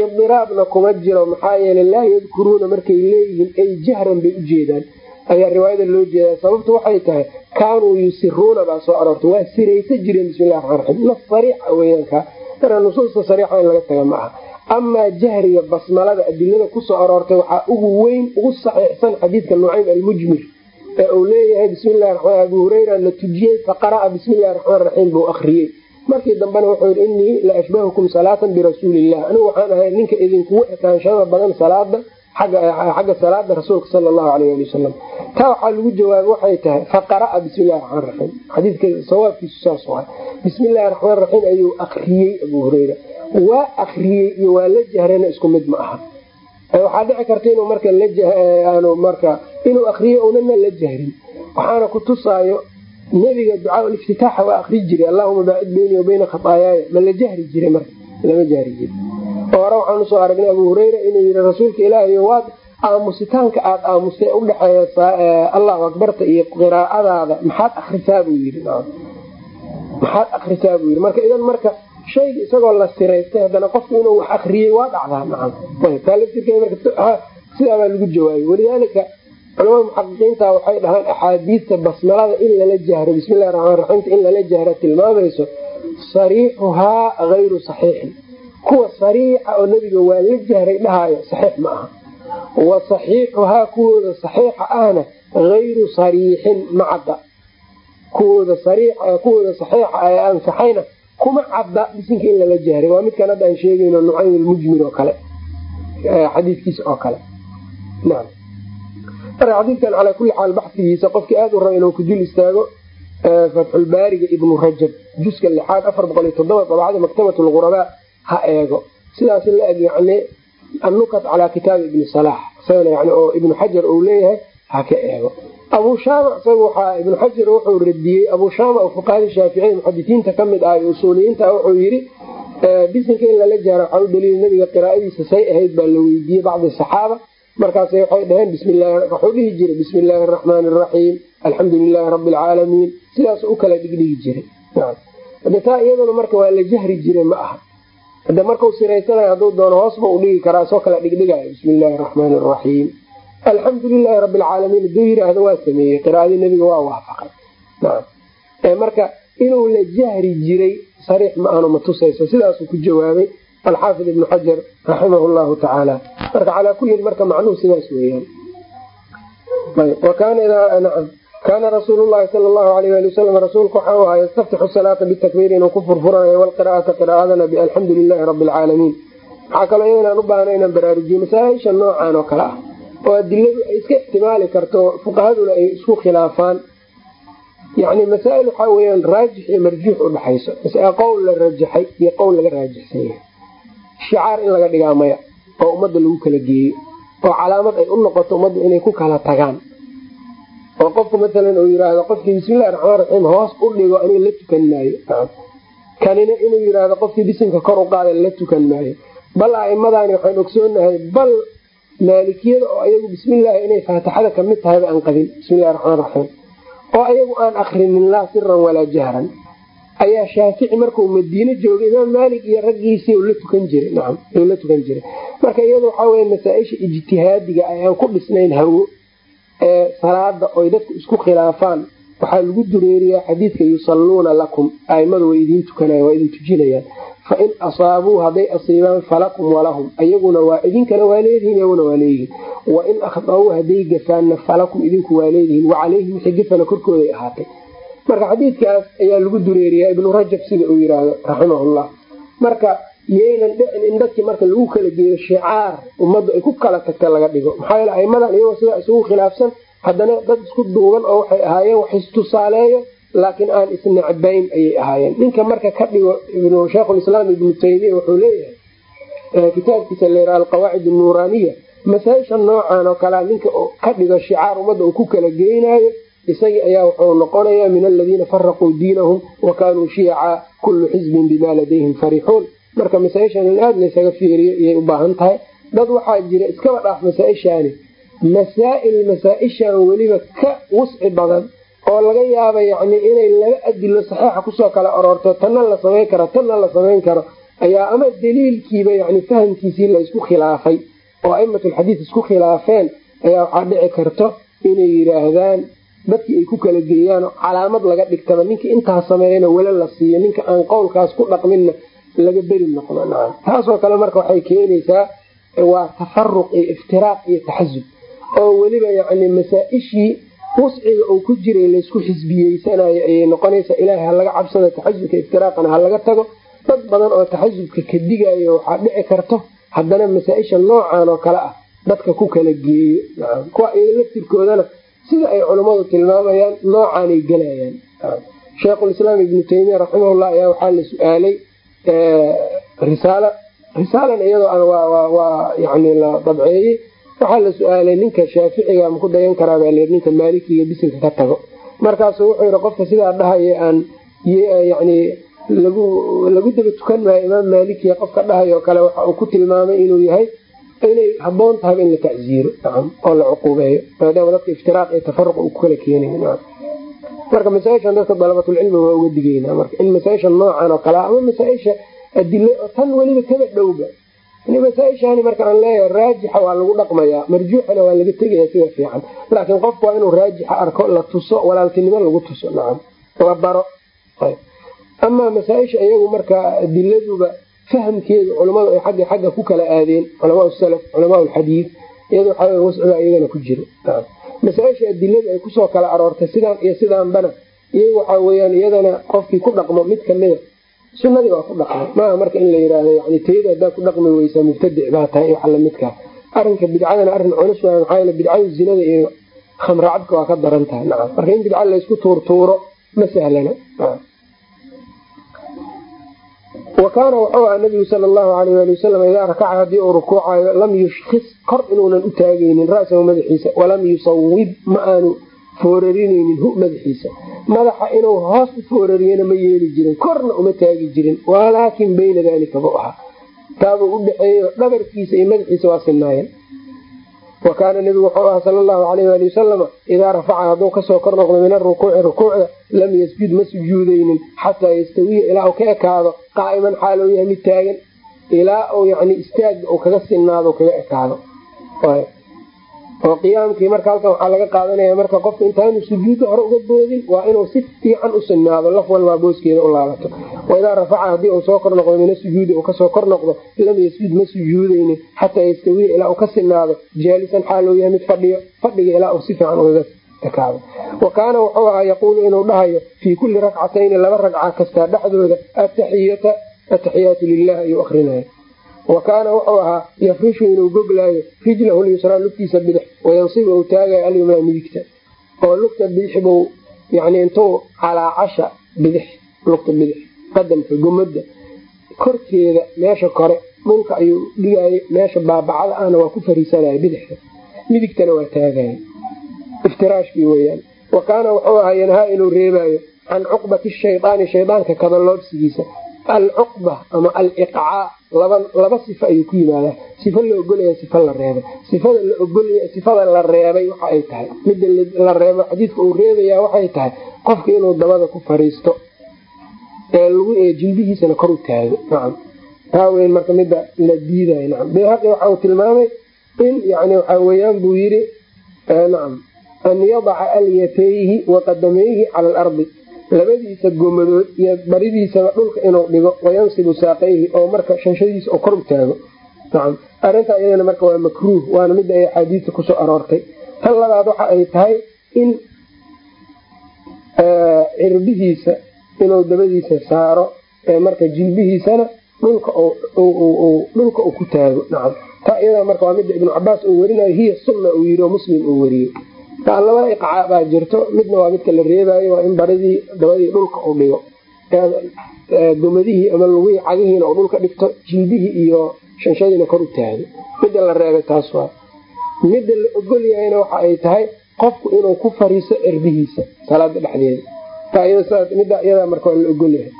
idiraabna kuma jiro maxaa yeele laa yadkuruuna markay leeyihiin ay jahran bay ujeedaan ayaa riwaayada loo jeedaa. Sababtu waxay tahay kaanuu yusiruuna baa soo aroortay. Waa siraysa jireen bismillahi raxmaan raxiim nas sariixa weyaanka marka nusuusta sariixa in laga taga ma aha amaa jahriga basmalada adilada ku soo aroortay waxaa ugu weyn ugu saxiixsan xadiidka nucaym almujmir ee uu leeyahay bismillahi raxmaan abu hureyra la tujiyey faqara'a bismillahi raxmaan raxiim buu akriyey markii dambena wuxuu yidhi innii la ashbahukum salaatan birasuuliillah anigu waxaan ahay ninka idinkugu ekaanshada badan salaada xagga salaada rasuulka sala allahu aleyh ali wasalam taa waxaa lagu jawaabay waxay tahay faqara'a bismillahi raxmaan raxiim xadiidka sawaabkiisu saas waay bismillahi raxmaan raxiim ayuu akriyey abu hureyra waa akriyey iyo waa la jahrana isku mid ma aha. Waxaa dhici karta inuu marka inuu akriyo unana la jahrin. Waxaana ku tusaayo nebiga ducaa iftitaaxa waa akri jiray allahuma baacid beyni wa beyna khataayaaya ma la jahri jiray marka lama jahri jiri oo hore waxaan u soo aragnay abu hureyra inuu yihi rasuulka ilaahay waad aamusitaanka aada aamustay udhexeeya allahu akbarta iyo qiraa'adaada. Maxaad akrisaa buu yii maxaad akrisaa buu yii marka idan marka shayga isagoo la siraystay haddana qofku inuu wax akriyey waa dhacdaa marka sidaabaa lagu jawaabay. Walidaalika culamada muxaqiqiinta waxay dhahaan axaadiista basmalada in lala jahro bismillahi raxmaan raxiimta in lala jahra tilmaamayso sariixuhaa hayru saxiixin kuwa sariixa oo nebiga waa la jahray dhahaayo saxiix ma aha. Wa saxiixuhaa kuwooda saxiixa ahna hayru sariixin macadda. Kuwooda kuwooda saxiixa ee ansaxayna kuma cadda bisinka in lala jahray waa midkan hadda aan sheegayno nucaym ilmujmir oo kale xadiiskiisa oo kale. Marka xadiidkan calaa kulli xaal baxsigiisa qofkii aada u raba inuu ku dul istaago fatxulbaariga ibnu rajab juska lixaad afar boqol iyo toddoba dabacada maktabat lqurabaa ha eego. Sidaas yani annukat calaa kitaabi ibni salaax isagana yani oo ibnu xajar uu leeyahay ha ka eego. Abuu shaama isaga waxaa ibnu xajar wuxuu radiyey abuu shaama oo fuqahada shaaficiyada muxadisiinta ka mid ah iyo usuuliyiinta wuxuu yidhi bisinka in lala jaaro waxaa u daliila nabiga qiraa'adiisa say ahayd baa la weydiiyey bacdi saxaaba. Markaas waxay dhaheen wuxuu dhihi jiray bismi illaahi araxmaani araxiim alxamdu lilaahi rabbi alcaalamiin sidaas u kala dhigdhigi jiray. Taa iyaduna marka waa la jahri jiray ma aha hada markau siraysanayo hadduu doono hoosba u dhigi karaa soo kala dhigdhigayo. Bismi illaahi araxmaani araxiim alxamdu lilaahi rabbi alcaalamiin haduu yiraahdo waa sameeyey qiraa'adii nebiga waa waafaqay. Marka inuu la jahri jiray sariix ma aanu ma tusayso. Sidaasuu ku jawaabay alxaafid ibnu xajar raximah llahu tacaala. Marka calaa kullin marka macnuhu sidaas weeyaan kaana rasuul lahi sal lahu alayh ali wasalam rasuulku waxa u ahaa yastaftixu salaata bitakbiir inuu ku furfuranayo walqira'ata qiraa'adana bialxamdu lilahi rabbi alcaalamiin waxaa kaloo iyadanaan u baahna inaan baraarujiyo masaaisha noocan oo kale ah oo adiladu ay iska ixtimaali karto fuqahaduna ay isku khilaafaan yani masaa'il waxaa weyaan raajix iyo marjuux udhaxayso qowl la rajaxay iyo qowl laga raajixsan yahay shicaar in laga dhigaa maya oo ummadda lagu kala geeyo oo calaamad ay u noqoto ummadda inay ku kala tagaan oo qofku maalan uu yiraahdo qofkii bismillahi raxmaan raxiim hoos u dhigo aniga la tukan maayo. Kanina inuu yiraahdo qofkii bisinka kor u qaada la tukan maayo. Bal aimadaani waxaan ogsoonahay bal maalikiyada oo ayagu bismillaahi inay faatixada ka mid tahayba aan qabin bismillahi raxmaan raxiim oo ayagu aan akrinin laa siran walaa jahran. Ayaa shaafici markuu madiine joogay imaam maalik iyo raggiisii la tukan jiray. Marka iyada waxaa weye masaa-isha ijtihaadiga ayaan ku dhisnayn hawo ee salaada oy dadku isku khilaafaan waxaa lagu dureeriyaa xadiidka yusalluuna lakum aimadu way idiin tukanaya waa idin tujinayaan. Fa in asaabuu hadday asiibaan falakum walahum ayaguna waa idinkana waa leedihiin iyaguna waa leeyihiin wa in akhdauu hadday gafaanna falakum idinku waa leedihiin wacalayhim wixii gafana korkooday ahaatay. Marka xadiidkaas ayaa lagu dureeriyaa ibnu rajab sida uu yiraahdo raximahullah. Marka yaynan dhicin in dadkii marka lagu kala geeyo shicaar ummaddu ay ku kala tagta laga dhigo. Maxaa yeele aimadan iyagoo sidaa isugu khilaafsan haddana dad isku duuban oo waxay ahaayeen wax istusaaleeyo laakiin aan isnacbayn ayay ahaayeen. Ninka marka ka dhigo sheikhulislaam ibnu taymiya wuxuu leeyahay kitaabkiisa leera alqawaacid nuuraaniya masaa-isha noocan oo kalea ninka ka dhigo shicaar ummadda uu ku kala geynayo isagii ayaa wuxuu noqonayaa min aladiina faraquu diinahum wa kaanuu shiyaca kullu xisbin bimaa ladayhim farixuun marka masaa-ishan in aada laysaga fiiriyo iyay u baahan tahay dad waxaa jira iskaba dhaaf masaa-ishaani. Masaa-il masaa-ishan weliba ka wusci badan oo laga yaaba yacni inay laba adilo saxiixa ku soo kala aroorto tanna la samayn karo tanna la samayn karo ayaa ama daliilkiiba yani fahamkiisii la isku khilaafay oo aimatulxadiid isku khilaafeen ayaa waxaa dhici karto inay yidhaahdaan dadkii ay ku kala geeyaan calaamad laga dhigtaba ninkii intaa sameeyana wala la siiyo ninka aan qowlkaas ku dhaqminna laga beri noqdo nacam. Taasoo kale marka waxay keenaysaa waa tafaruq iyo iftiraaq iyo taxasub oo weliba yacni masaa-ishii wusciga uu ku jiray laysku xisbiyeysanayo ayay noqonaysaa ilaahay ha laga cabsado taxasubka iftiraaqana ha laga tago. Dad badan oo taxasubka ka digayo waxaa dhici karto haddana masaa-isha noocan oo kale ah dadka ku kala geeyo kuwa laftirkoodana sida ay culummadu tilmaamayaan noocaanay gelayaan sheikhulislaam ibnu taymiya raximahullah ayaa waxaa la su'aalay risaalo risaalan iyadoo waa yani la dabceeyey waxaa la su'aalay ninka shaaficiga ma ku dayan karaa baa layii ninka maalikiga bisinka ka tago. Markaasu wuxuu yihi qofka sidaa dhahaya aan yani lagu daba tukan maayo imaam maalikiya qofka dhahayo kale waxa uu ku tilmaamay inuu yahay inay haboon tahay in la tacziiro nacam oo la cuquubeeyo. Maadaama dadka iftiraaq iyo tafaruq uu kukala keenayo nacam marka masaa-ishan dadka dalabatulcilmi waa uga digeynaa marka in masaa-isha noocan oo kale ama masaa-isha adilo tan weliba kaba dhowba masaa-ishani marka aan leeyahay raajixa waa lagu dhaqmayaa marjuuxana waa laga tegaya sida fiican. Laakiin qofku waa inuu raajixa arko la tuso walaaltinimo lagu tuso nacam. La baro. Amaa masaa-isha iyagu marka adiladuba fahamkeedu culamadu ay xagga xagga ku kala aadeen culamaa salaf culamaa lxadiid iyada waxaa wasciga iyagana ku jiro masaa-isha adiladu ay ku soo kala aroortay sidaan iyo sidaanbana iyagu waxaa weyaan iyadana qofkii ku dhaqmo mid kamida sunadii waa ku dhaqmay. Maaha marka in la yiraahdo yani tayada haddaa ku dhaqmi weysaa mubtadic baa tahay waxa lamidkaa arrinka bidcadana arrin culus waa maxaa yele bidcadu zinada iyo khamra cabka waa ka daran tahay. Nacam. Marka in bidca laysku tuurtuuro ma sahlana wa kaana wuxuu ahaa nabigu sala allahu alayh ali wasalam idaa rakaca haddii uu rukuucayo lam yushkis kor inuunan u taagaynin ra'sahu madaxiisa walam yusawib ma aanu foorarinaynin hu madaxiisa. Madaxa inuu hoos u foorariyana ma yeeli jirin korna uma taagi jirin walaakin bayna dalika buu ahaa. Taabuu u dhexeeyo dhabarkiisa iyo madaxiisa waa sinaayeen wa kaana nebigu wuxuu ahaa sala allahu alayh ali wasalama idaa rafaca hadduu ka soo kor noqdo min arukuuci rukuucda lam yasjud ma sujuudaynin xataa yastawiya ilaa uu ka ekaado qaa'iman xaalou yahay mid taagan ilaa uu yani istaaga uu kaga sinaado kaga ekaado oo qiyaamkii marka halkan waxaa laga qaadanaya marka qofka intaanu sujuudda hore uga boodin waa inuu si fiican u sinaado laf walbaa booskeeda u laabato waidaa rafaca haddii uu soo kor noqdo min asujuudi uu ka soo kor noqdo lam yasjud ma sujuudaynin xataa yastawiya ilaa uu ka sinaado jaalisan xaalou yahay mid fadhiyo fadhiga ilaa uu si fiican ugaga ekaado wa kaana wuxuu ahaa yaquulu inuu dhahayo fii kulli rakcatayni laba ragca kastaa dhexdooda ataxiyata ataxiyaatu lilah ayuu akrinaya wa kaana wuxuu ahaa yafrishu inuu goglaayo rijlahu lyusraa lugtiisa bidix wayansibu uu taagayo alyumnaa midigta oo lugta bidix buu yani intuu calaacasha bidix lugta bidix qadamka gomada korkeeda meesha kore dhulka ayuu dhigaayo meesha baabacada ahna waa ku fariisanaya bidixda. Midigtana waa taagaya iftiraashkii weyaan wa kaana wuxuu ahaa yanhaa inuu reebaayo can cuqbati shaydaani shaydaanka kadaloobsigiisa alcuqba ama aliqcaa laba sifa ayuu ku yimaadaa. Sifo la ogolaya sifa la reebay. Sifada la reebay waxa ay tahay. Midda la reebo xadiidka uu reebaya waxay tahay. Qofka inuu dabada ku fariisto ee jilbihiisana kor u taago. Nacam taa weyn marka midda la diidayo nacam bayhaqi waxa uu tilmaamay in yani waxaa weeyaan buu yidhi nacam an yadaca alyatayhi wa qadamayhi cala alardi labadiisa gomadood iyo baridiisaba dhulka inuu dhigo wayansibu saaqayhi oo marka shanshadiisa oo kor u taago arrintaa iyadana marka waa makruuh waana midda ay axaadiista ku soo aroortay. Tan labaad waxa ay tahay in cirbihiisa inuu dabadiisa saaro ee marka jilbihiisana dhulka dhulka uu ku taago. Nacam taa iyada marka waa midda ibnu cabaas uu werinayo hiya sunna uu yiri oo muslim uu weriyo taa laba iqcaa baa jirto. Midna waa midka la reebayo waa in baridii dabadii dhulka uu dhigo. Gomadihii ama lugihii cagihiina uu dhulka dhigto jilbihii iyo shanshadiina kor u taago midda la reebay taas waa. Midda la ogolyahayna waxa ay tahay qofku inuu ku fariiso cirbihiisa salaada dhexdeeda. Midda iyada marka waa la ogolyahay.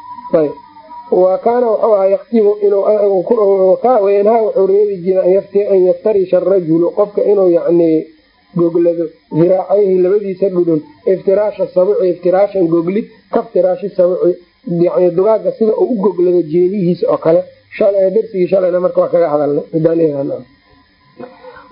Wa kaana wuxuu ahaa yaktimu inwayanhaa wuxuu reebi jira an yaftarisha arajulu qofka inuu yani goglado. Diraacayhi labadiisa dhudhun. Iftiraasha sabuci iftiraashan goglid. Kaftiraashi sabuci dugaaga sida uu u goglado jeedihiisa oo kale. Darsigii shalayna marka waa kaga hadalnay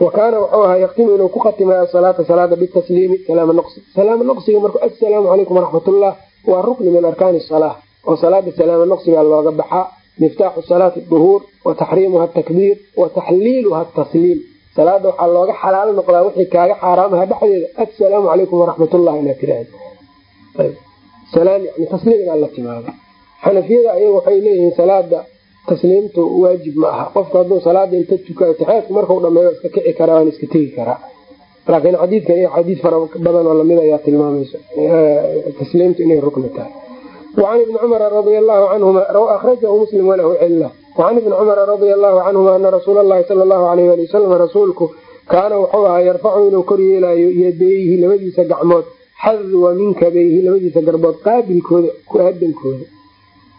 wa kaana wuxuu ahaa yaktimu inuu ku khatimayo salaata salaada bitasliimi salaama noqsi salaama noqsiga marka assalaamu calaykum waraxmatullah. Waa rukni min arkaani salaa oo salaada salaama noqsigaa looga baxaa. Miftaaxu salaati duhuur wa taxriimuha atakbiir wa taxliiluha atasliim salaada waxaa looga xalaalo noqdaa wixii kaaga xaaraamaha dhexdeeda. Assalaamu calaykum waraxmatullah inaad tiraahda tasliim inaad la timaado xanafiyada ayaga waxay leeyihiin salaada tasliimtu waajib ma aha. Qofku hadduu salaada inta tukayo taxeedku markau dhameeyo iska kici karaa waana iska tegi karaa. Laakiin xadiidkan iyo xadiis fara badan oo la mid ayaa tilmaamayso tasliimtu inay rukni tahay. Wacan ibni cumara radia allahu canhuma akhrajahu muslim walahu cila wacan ibni cumara radia allahu canhuma ana rasuula allahi sala allahu alayh ali wasalam rasuulku kaana wuxuu ahaa yarfacu inuu kor yeelaayo yadayhi labadiisa gacmood xadwa minkabayhi labadiisa garbood qaabilkooda ku aadankooda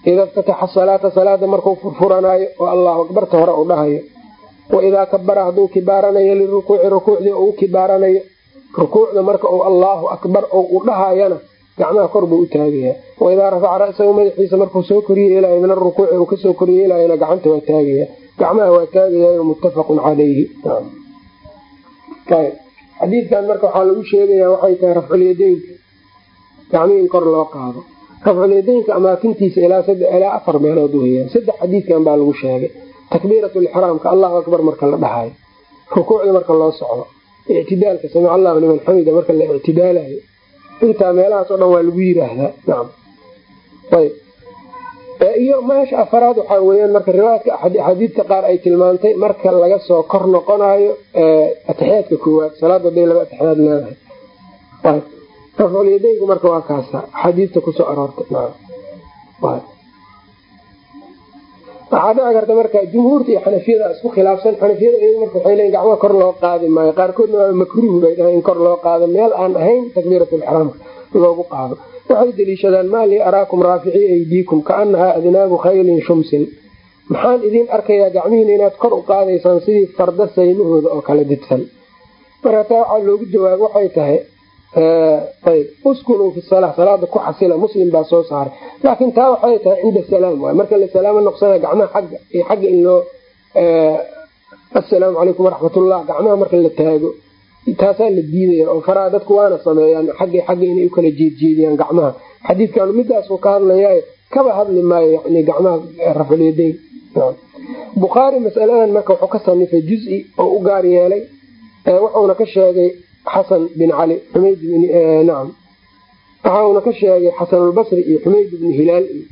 ida ftataxa salaata salaada marku furfuranaayo oo allahu akbarta hore u dhahayo waidaa kabara hadduu kibaaranayo lirukuuci rukuucdii u kibaaranayo rukuucda marka uu allaahu akbar oo u dhahayana gacmaha kor buu u taagaya. Waidaa rafaca ra-sahu madaxiisa markuu soo koryeelayo min arukuuci uu ka soo koryeelayana gacanta waa taagaya. Gacmaha waa taagayayo muttafaqun calayhi. Xadiidkan marka waxaa lagu sheegaya waxay tahay rafculyadeynka gacmihii in kor loo qaado. Rafculyadeynka amaakintiisa ilaa afar meelood weyaan saddex xadiidkan baa lagu sheegay. Takbiirat lixraamka allahu akbar marka la dhahayo rukuucda marka loo socdo. Ictidaalka samic allahu liman xamida marka la ictidaalayo intaa meelahaas oo dhan waa lagu yiraahdaa nacam ayb. Iyo meesha afaraad waxaa weyaan marka riwaayadka axaadiidta qaar ay tilmaantay marka laga soo kor noqonayo atixiyaadka koowaad salaada haday laba atixiyaad leedahay. Rafculyadaynku marka waa kaasa. Axaadiista ku soo aroortay waxaa dhici karta marka jumhuurta iyo xanafiyada isku khilaafsan. Xanafiyada iyagu marka waxay leeyiin gacmaha kor loo qaadi maayo. Qaarkoodna waa makruuh bay dhahay in kor loo qaado. Meel aan ahayn takbiiratulixraamka loogu qaado. Waxay deliishadaan maa lii araakum raaficii aydiikum kaanahaa adnaabu khaylin shumsin. Maxaan idiin arkayaa gacmihiina inaad kor u qaadaysaan sidii farda saymahooda oo kala didsan. Marka taa waxaa loogu jawaabo waxay tahay ayb uskunuu fi sala salaada ku xasila muslim baa soo saaray. Laakiin taa waxay tahay cinda salaam waay marka la salaamo noqsana gacmaha xagga iyo xagga in loo assalaamu calaykum waraxmatullah gacmaha marka la taago taasaa la diidaya oo faraha dadku waana sameeyaan xagga xagga inay u kala jeedjeediyaan gacmaha. Xadiidkan midaasuu ka hadlaya kaba hadli maayo yani gacmaha rafulyadeyn bukhaari masaladan marka wuxuu ka sanifay juz-i oo u gaar yeelay wuxuuna ka sheegay xasan bin cali xumayd nacam waxauna ka sheegay xasanulbasri iyo xumayd ibni hilaal. Iyo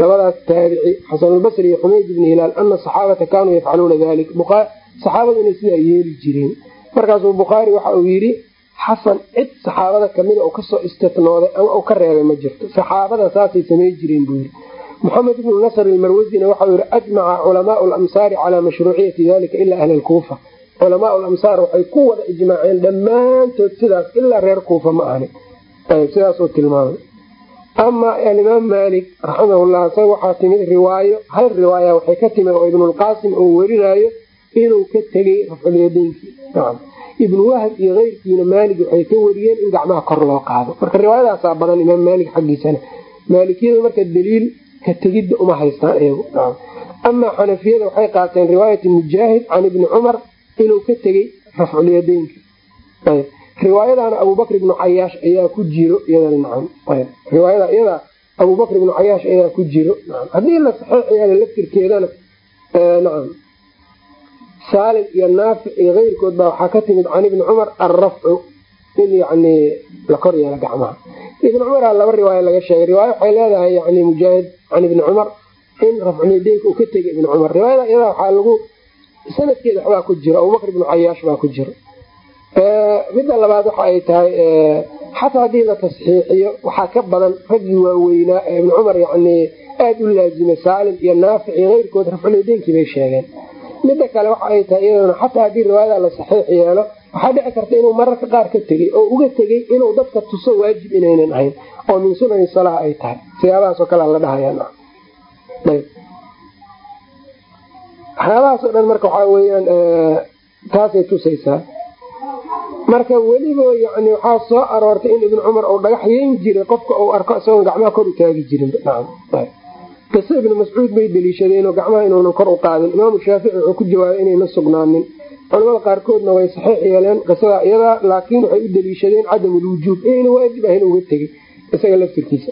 labadaas taabici xasanulbasri iyo xumayd ibni hilaal ana saxaabata kaanuu yafcaluuna dalik saxaabadu inay sidaa yeeli jireen. Markaasuu bukhaari waxa uu yidhi xasan cid saxaabada kamida uu ka soo istinooday ama uu ka reebay ma jirto. Saxaabada saasay samey jireen buu yidhi. Moxamed ibnu nasr ilmarwasina waxau yihi ajmaca culamaau lamsaari calaa mashruuciyati dalika ilaa ahla lkuufa culamaa lamsaar waxay ku wada ijmaaceen dhammaantood sidaas ilaa reer kuufa ma ahni. Sidaasuu tilmaamay. Ama alimaam maalik raximahullah isaga waxaa timid riwaayo hal riwaaya waxay ka timid oo ibnulqaasim uu werinayo inuu ka tegey rafculyadeynkii ibnu wahab iyo keyrkiina maalig waxay ka wariyeen in gacmaha kor loo qaado. Marka riwaayadaasaa badan imaam maalik xaggiisana. Maalikiyada marka daliil ka tegidda uma haystaan iyagu. Amaa xanafiyada waxay qaateen riwaayati mujaahid can ibni cumar inuu ka tegey rafculyadeynka riwaayadana abubakr ibnu cayaash ayaa ku jiro riwaayada iyada abubakr ibnu cayaash ayaa ku jiro haddii la saxiix yeela laftirkeedana nacam. Saalim iyo naafic iyo keyrkood baa waxaa ka timid can ibni cumar alrafcu in yani la kor yeelo gacmaha. Ibni cumara laba riwaaya laga sheegay. Riwaaya waxay leedahay yani mujaahid can ibni cumar in rafculyadeenka uu ka tegay ibni cumar. Riwaayada iyada waxaa lagu sanadkeeda waxbaa ku jiro abubakr ibnu cayaash baa ku jiro midda labaad waxa ay tahay xataa haddii la tasxiixiyo waxaa ka badan raggii waaweynaa ee ibni cumar yani aada u laazimay saalim iyo naafic iyo keyrkood rafculyadeenkii bay sheegeen. Midda kale waxa ay tahay iyadana xataa haddii riwaayada la saxiix yeelo waxaa dhici karta inuu mararka qaar ka tegey oo uga tegey inuu dadka tuso waajib inaynan ahayn oo min sunani salaa ay tahay. Siyaabahaasoo kale la dhahaya waxyaabahaasoo dhan marka waxaa weyaan taasay tusaysaa. Marka weliba yani waxaa soo aroortay in ibn cumar uu dhagax yeyn jiray qofka uu arko isagoon gacmaha kor u taagi jirin. Qiso ibnu mascuud bay deliishadeenoo gacmaha inuunan kor u qaadin. Imaamu shaafici wuxuu ku jawaabay inayna sugnaanin. Culamada qaarkoodna way saxiix yeeleen qisada iyada laakiin waxay u deliishadeen cadamulwujuub inayna waajib ahayn uga tegey isaga laftirkiisa.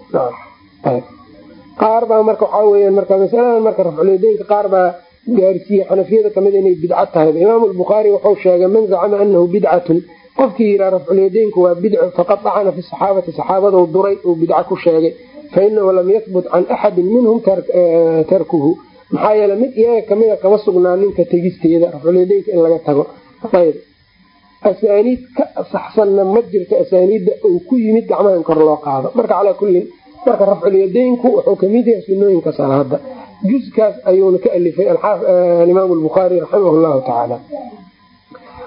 Qaar baa marka waxaa weyan marka masaladan marka rafculyadeenka qaar baa gaarsiiyey xanafiyada ka mid inay bidco tahay. Imaamu lbukhaari wuxuu sheegay man zacama anahu bidcatun. Qofkii yihaa rafculyadeenku waa bidco faqad dacana fi saxaabati saxaabadou duray uu bidco ku sheegay. Fainahu lam yahbut can axadin minhum tarkuhu. Maxaa yeele mid iyaga kamida kama sugnaanin ka tegisteeda rafculyadeenka in laga tago. Ayb asaaniid ka asaxsanna ma jirto asaaniidda uu ku yimid gacmaha kor loo qaado. Marka calaa kullin marka rafculyadeenku wuxuu ka mid yahay sunooyinka salaada juskaas ayuuna ka alifay alimaam lbukhaari raximah llahu tacaala.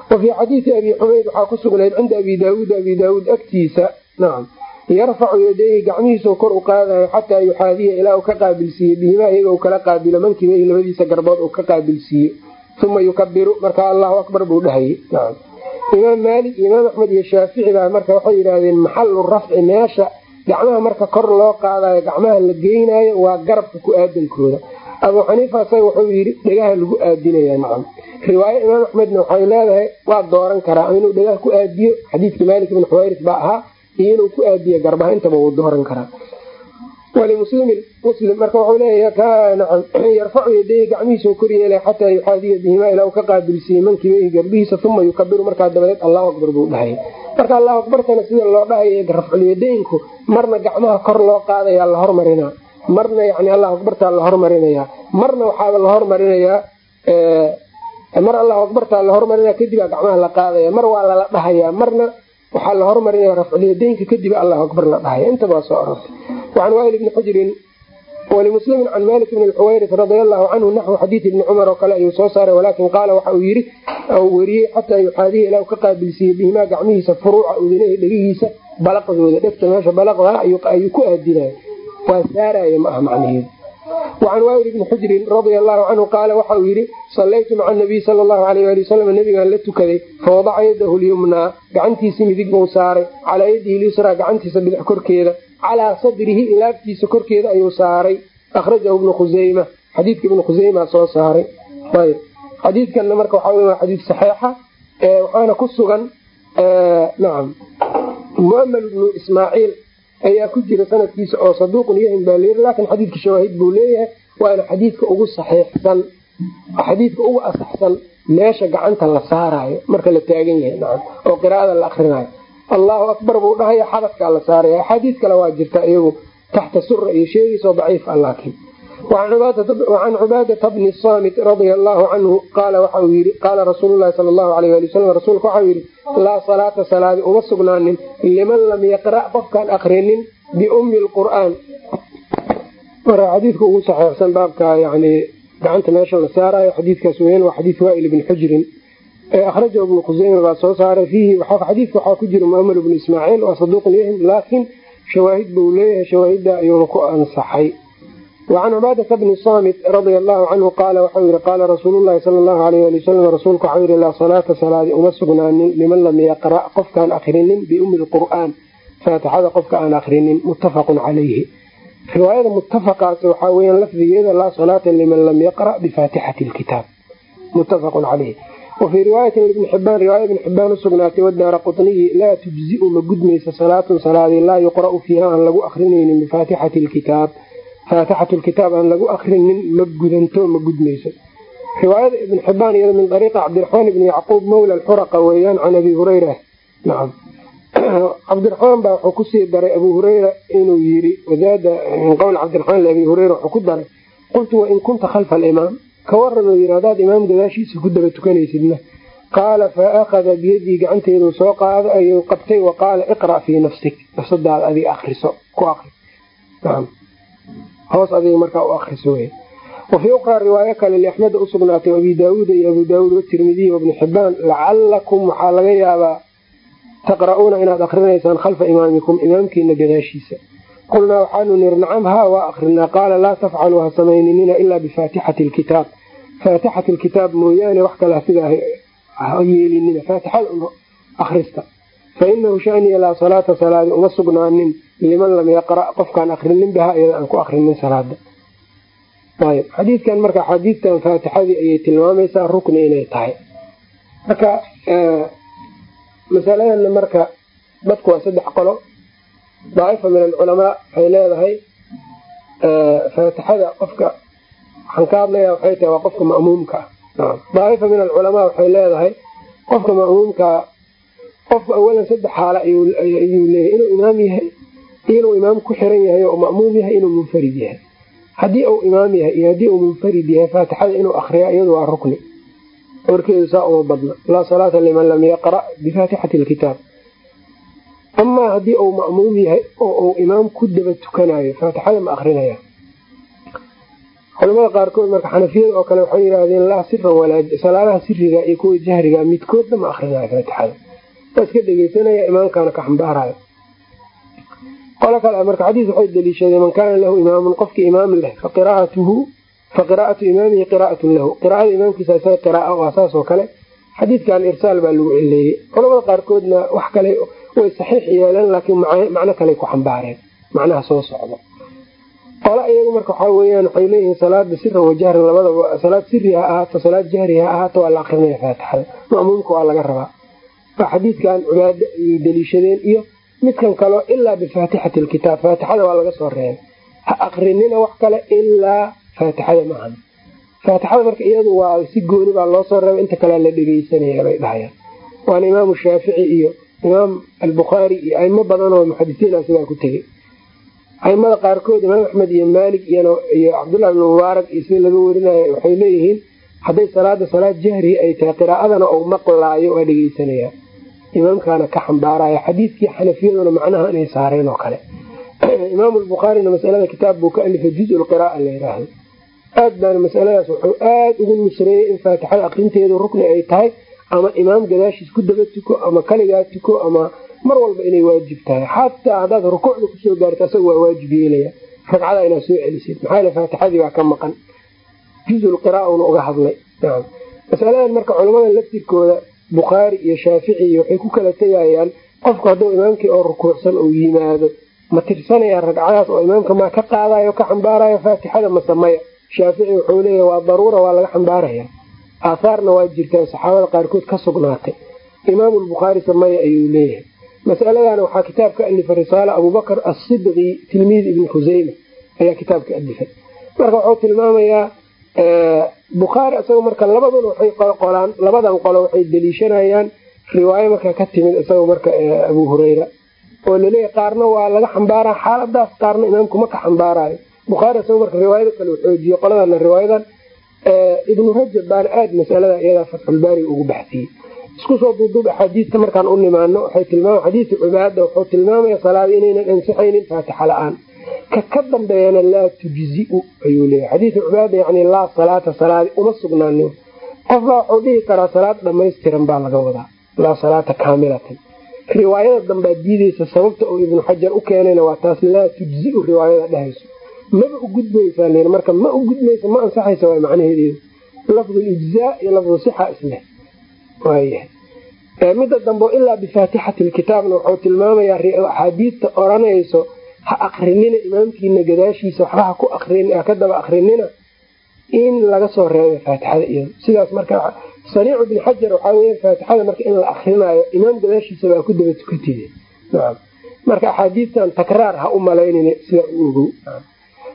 Wa fii xadiidi abi xumeyd waxaa ku sugnayd cinda abi daauud abi daauud agtiisa nacam yarfacu yadayhi gacmihiisao kor u qaadayo xataa yuxaadiya ilaa uu ka qaabilsiiye bihimaa iyaga uu kala qaabilo mankibayhi labadiisa garbood uu ka qaabilsiiyo uma yukabiru markaa allahu akbar buu nacam imaam maalik imaam axmed iyo shaafici baa marka waxay yidhaahdeen maxalu rafci meesha gacmaha marka kor loo qaadayo gacmaha la geynayo waa garabka ku aadankooda. Abuu xaniifa wuxuu yidhi dhegaha lagu aadinaya nacam. Riwaayo imaam axmedna waxay leedahay waa dooran karaa inuu dhegaha ku aadiyo. Xadiidka maalik ibn xuwayris baa ahaa iyo inuu ku aadiyo garbaha intaba wuu dooran karaa walimuslimin muslim marka wuxuu leeyahay nacam yarfacu yadayhi gacmihiisao kor yeelay xataa yuxaadiya bihimaa ilaa uu ka qaabilsiiyey mankibayhi garbihiisa uma yukabiru. Markaa dabadeed allahu akbar buu dhahaya marka allahu akbartana sida loo dhahaya rafculyadaynku marna gacmaha kor loo qaadayaa la hormarinaa marna yani allahu akbartaa la hormarinaya marna waxaaba la hormarinayaa mar allahu akbartaa la hormarinaya kadibaa gacmaha la qaadaya mar waa lala dhahayaa marna waxaa la hormarinaya rafculyadaynka kadib allahu akbar la dhahaya intaba soo arortay wacan wail bni xujrin walimuslimin can malik bni xuwayris radia allahu canhu naxwu xadiid ibni cumar oo kale ayuu soo saaray walaakin qaala waxa uu yiri weriyey xataa yuxaadiya ilaa ka qaabilsiiyey bihimaa gacmihiisa furuuca udinahi dhegihiisa balaqdooda dhegta meesha balaqdaa ayuu ku aadinaya waa saaraya ma ah macnaheedu wacan wail bni xujrin radia allahu canhu qaala waxa uu yidhi sallaytu maca nabiy sala allahu alayh ali wasalam nabigaan la tukaday fawadaca yadahu lyumnaa gacantiisi midig buu saaray calaa gacantiisa calaa sadrihi laabtiisa korkeeda ayuu saaray akhrajahu ibnu khuseyma xadiidka ibnu khuseyma soo saaray ayb xadiidkanna marka waxaa wey waa xadiid saxiixa waxaana ku sugan nacam muamal ibnu ismaaciil ayaa ku jira sanadkiisa oo saduuqun yahin baa layiri laakin xadiidka shawaahid buu leeyahay waana xadiidka ugu saxiixsan xadiidka ugu asaxsan meesha gacanta la saarayo marka la taagan yahay nacam oo qiraa'ada la akrinayo allahu akbar buu dhahaya xabadkaa la saaraya axaadiis kale waa jirta iyagu taxta sura iyo sheegiisoo daciif ah laakiin. Wacan cubaadata bni saamit radia allahu canhu qaala waxa uu yii qaala rasuululahi sal allahu alayh ali wasalam rasuulka waxau yidhi laa salaata salaadi uma sugnaanin liman lam yaqra' qofkaan akrinin biummi lqur'aan marka xadiidka ugu saxeixsan baabka yani gacanta meesha la saarayo xadiidkaas weyan waa xadiid waail ibni xujrin akhrajahu ibnu khuseyma baa soo saaray fiihi. Xadiidka waxaa ku jira muamar ibnu ismaaciil waa saduuqun yahim laakiin shawaahid buu leeyahay shawaahidda ayuuna ku ansaxay. Wacan cubaadata bni saamit radia allahu canhu qaala waxau yihi qaala rasuululahi sala allahu alayh ali wasalam rasuulku waxau yihi laa salaata salaadi uma sugnaanin liman lam yaqra' qofkaan akrinin biumi lqur'aan faatixada qofka aan akrinin muttafaqun calayhi. Riwaayada muttafaqaas waxaa weyan lafdigeeda laa salaata liman lam yaqra' bifaatixati lkitaab muttafaqun caleyhi wafii riwaayatin ibni xibaan riwaaya ibni xibaan usugnaatay wadaara qutniyi laa tujziu ma gudmaysa salaatun salaadii laa yuqra'u fiiha aan lagu akrinaynin bifaatixati lkitaab faatixatu lkitaab aan lagu akrinin ma gudanto ma gudmayso riwaayada ibn xibaan iyada min ariiqi cabdiraxmaan ibni yacquub mawla alxuraqa weeyaan can abi hureyra nacam cabdiraxmaan baa wuxuu ku sii daray abu hureyra inuu yiri wadaada min qowl cabdiraxmaan liabi hureyra wuxuu ku daray qultu wain kunta khalfa alimaam ka waranuu yiri haddaad imaam gadaashiisa ku daba tukanaysidna qaala fa akhada biyadii gacanteeduu soo qaado ayuu qabtay wa qaala iqra' fii nafsik. Nafsadaada adiga akriso ku akri hoos adiga markaa u akriso wey wafii uqraa riwaayo kale liaxmeda usugnaatay abi daawuuda iyo abu daawuud watirmidiy wabni xibaan lacalakum waxaa laga yaabaa taqra'uuna inaad akrinaysaan khalfa imaamikum imaamkiina gadaashiisa qulnaa waxaanu niri nacam haa waa akrinaa qaala laa tafcaluu ha samayninina ilaa bifaatixati lkitaab faatixati lkitaab mooyaane wax kale sidaa yeelinina faatixada akrista fa inahu shaniya laa salaata salaadi uma sugnaanin liman lam yaqra' qofkaan akrinin bihaa iyada aan ku akrinin salaada ayb xadiidkan marka xadiidtan faatixadii ayay tilmaamaysaa rukni inay tahay marka masaladana marka dadku waa saddex qolo daaifa min alculamaa waxay leedahay faatixada qofka waxaan ka hadlaya waxay tahay waa qofka ma'muumka. Ah daaifa min alculamaa waxay leedahay qofka ma'muumkaa qofku awalan saddex xaalo ayuu leeyahay inuu imaam yahay inuu imaam ku xiran yahay oo ma'muum yahay inuu munfarid yahay. Haddii uu imaam yahay iyo haddii uu munfarid yahay faatixada inuu akriya iyadu waa rukni. Warkeedu saa uma badna. Laa salaata liman lam yaqra' bifaatixati lkitaab amaa haddii uu ma'muum yahay oo uu imaam ku daba tukanayo faatixada ma akrinaya culamada qaarkood marka xanafiyada oo kale waxay yidhaahdeen laa walaa salaadaha siriga iyo kuwa jahriga midkoodna ma akrinayo faatixada waa iska dhegeysanaya imaamkaana ka xambaarayo qolo kale marka xadiis waxay daliishadeen man kaana lahu imaamun qofkii imaam leh faqiraatuhu fa qiraa'atu imaamihi qiraa'atun lahu. Qiraa'ada imaamkiisa isaga qiraaa waa saas oo kale. Xadiidkan irsaal baa lagu cileeyey culamada qaarkoodna wax kale way saxiix yeeleen laakiin macno kale ku xambaareen. Macnaha soo socda. Qolo iyagu marka waxaa weyaan waxay leeyihiin salaada siran wajahran labadaba salaad siri ha ahaato salaad jahri ha ahaato waa la akrinaya faatixada. Ma'muumka waa laga rabaa. Waa xadiidkan cibaado ayay daliishadeen iyo midkan kaleo ilaa bifaatixati lkitaab faatixada waa laga soo reebay. Ha akrinina wax kale ilaa faatixada maahan faatixada marka iyadu waa si gooni baa loo soo reebay inta kalea la dhegeysanaya bay dhahayaan. Waana imaamu shaafici iyo imaam albukhaari iyo aimo badan oo muxadisiina sidaa ku tegey. Aimada qaarkood imaam axmed iyo maalik iyo cabdullahi bn mubaarak iyo sida laga werinayo waxay leeyihiin hadday salaada salaad jahri ay tahay qiraa'adana uu maqlaayo waa dhegeysanaya. Imaamkaana ka xambaaraya xadiidkii xanafiyaduna macnaha inay saareen oo kale. Imaam lbukhaarina masalada kitaab buu ka alifay juz qiraaa la yiraahdo. Aad baana masaladaas wuxuu aada ugu nusreeyey in faatixada aqrinteedu rukni ay tahay ama imaam gadaashiis ku daba tuko ama kaligaa tuko ama mar walba inay waajib tahay. Xataa haddaad rukuucda ku soo gaarto asaga waa waajib yeelaya. Ragcada inaad soo celisid maxaa faatixadii waa ka maqan. Juzulqiraa una uga hadlay. Masaladan marka culamada laftirkooda bukhaari iyo shaafici waxay ku kala tegayaan qofku hadduu imaamkii oo rukuucsan uu yimaado ma tirsanaya ragcadaas oo imaamka maa ka qaadayo ka xambaarayo faatixada masamaya shaafici wuxuu leeyahy waa daruura waa laga xambaaraya aathaarna waa jirtaa saxaabada qaarkood ka sugnaatay. Imaamulbukhaari samaya ayuu leeyahay. Masaladan waxaa kitaab ka alifay risaala abubakr asidqi tilmiid ibni khuseyma ayaa kitaab ka alifay. Marka wuxuu tilmaamayaa bukhaari isagoo marka labaduna waxay qolaan labadan qolo waxay daliishanayaan riwaayo marka ka timid isagoo marka abu hureyra oo laleeyahy qaarna waa laga xambaaraa xaaladaas qaarna imaamku ma ka xambaarayo bukhaari isagoo marka riwaayada kale u xoojiye qoladana riwaayadan ibnu rajab baana aada masalada iyadaa fatxulbaari ugu baxsiyey isku soo duuduub axaadiista markaan u nimaano waxay tilmaama xadiisu cibaada wuxuu tilmaamaya salaada inaynan ansixaynin faatixa la'aan ka ka dambeeyana laa tujziu ayuu leeyahy xadiisu cibaada yani laa salaata salaadi uma sugnaanin qofbaa wuxuu dhihi karaa salaad dhamaystiran baa laga wadaa. Laa salaata kaamilatan. Riwaayada dambaa diideysa sababta uu ibnu xajar u keenayna waa taas laa tujziu riwaayada dhehayso maba u gudbaysaa l marka ma u gudbaysa ma ansaxaysa waa macnaheedeedu lafdu lijzaa iyo lafdu sixa isleh waayahay midda dambe ilaa bifaatixati lkitaabna wuxuu tilmaamayaa axaadiista oranayso ha akrinina imaamkiina gadaashiisa waxba ha ku ka daba akrinina in laga soo reebay faatixada iyado sidaas marka saniicu bni waxaa weya faatixada marka in la akrinayo imaam gadaashiisa baa ku daba tukatide marka axaadiistan takraar ha u malaynina sida u ogow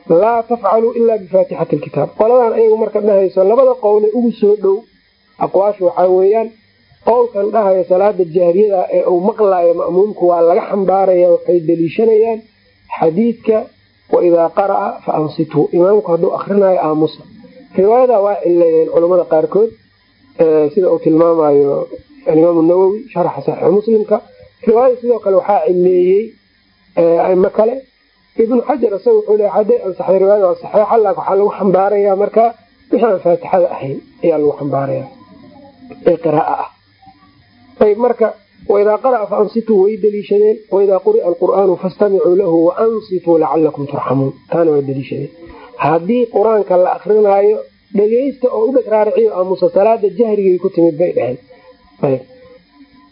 laa tafcaluu ilaa bifaatixati lkitaab qoladan ayagu marka dhahayso labada qowle ugu soo dhow aqwaasha waxaa weeyaan qowlkan dhahayo salaada jahriyada ee uu maqlayo ma'muumku waa laga xambaaraya waxay daliishanayaan xadiidka waidaa qara'a fa ansituu. Imaamku hadduu akrinayo aamusa. Riwaayada waa cileeyeen culamada qaarkood sida uu tilmaamayo alimaam nawowi sharxa saxiix muslimka. Riwaayada sidoo kale waxaa cileeyey aimo kale ibnu xajar isaga wuxuu le haday ansaxday riwaayada waa saxiixa laakin waxaa lagu xambaaraya marka wixii aan faatixada ahayn ayaa lagu xambaaraya ee qiraaa ah. Ayb marka waidaa qara'a fa ansituu way daliishadeen waidaa quri'a alqur'aanu fastamicuu lahu waansituu lacalakum turxamuun. Taana waa daliishadeen haddii qur'aanka la akrinaayo dhegeysta oo u dheg raariciyo aamusa salaada jahrigay ku timid bay dheheen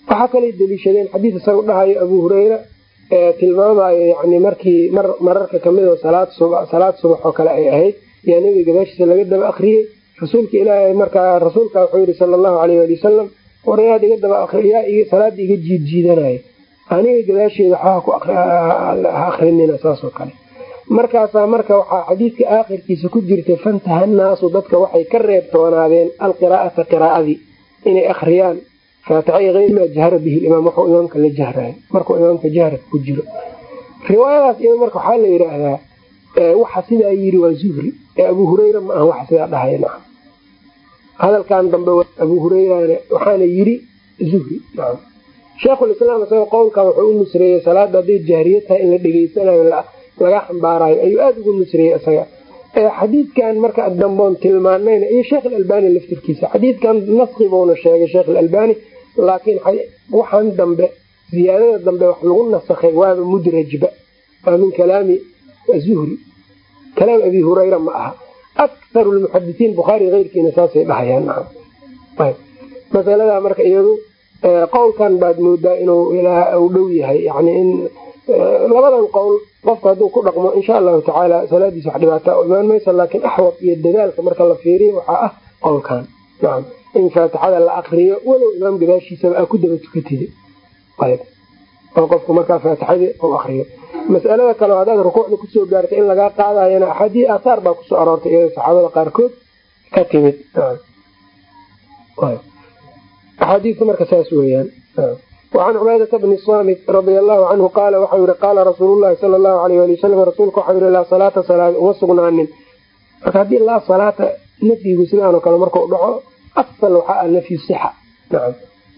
waxaa kalay daliishadeen xadiis isaga dhahayo abuu hureyra tilmaamayo yani markii mararka kamida salaad subax oo kale ay ahayd yaa nabiga gadaashiisa laga daba akriyey rasuulka ilaahay markaa rasuulka wuxuu yihi sala allahu aleyh ali wasalam war inaad iga daba yaa salaada iga jiidjiidanaya aniga gadaasheeda waxba ha akrinina saasoo kale. Markaasaa marka waxaa xadiidka aakhirkiisa ku jirtay fantaha naasu dadka waxay ka reebtoonaadeen alqiraa'ata qiraa'adii inay akriyaan faatixa eyma jahra bihi imaam waxuu imaamka la jahrayo markuu imaamka jahraka ku jiro. Riwaayadaas iyada marka waxaa la yidhaahdaa waxa sidaa yiri waa zuhri ee abuu hureyra ma aha waxa sidaa dhahaya nacam hadalkan dambe abuu hureyran waxaana yiri zuhri nacam sheikhulislaam isagoo qowlkan wuxuu u nusreeyey salaada hadday jahriya tahay in la dhegeysanayo laga xambaarayo ayuu aada ugu nusreeyey isaga. Xadiidkan marka damboon tilmaanayna iyo sheekh alalbani laftirkiisa xadiidkan buuna sheegay sheekh alalbani laakiin waxaan dambe ziyaadada dambe wax lagu nasakhay waaba mudrajba. Waa min kalaami zuhri kalaam abi hureyra ma aha. Akharu lmuxadisiin bukhaari keyrkiina saasay dhahayaan masalada marka iyadu qowlkan baad moodaa inuu u dhow yahay yani in labadan qowl qofka hadduu ku dhaqmo insha allahu tacaala salaadiisa wax dhibaata imaan maysa laakiin axwad iyo dadaalka marka la fiiriyo waxaa ah qowlkan in faatixada la akriyo walow imaam gadaashiisaba aa ku daba tukatida oo qofku markaa faatixadii u akriyo masalada kaleo haddaad rukuucda ku soo gaartay in lagaa qaadayana axaadii aahaar baa ku soo aroortay iyadoo saxaabada qaarkood ka timid. Axaadiistu marka saas weyaan wacan cubaadata bni saamit radia allahu canhu qaala waxau yihi qaala rasuulu llahi sala allahu aleyh ali wasalam rasuulka waxau yihi laa salaata salaad uma sugnaanin. Marka haddii laa salaata nafyigu sidaanoo kale asal waxaa ah nafyu sixa nacam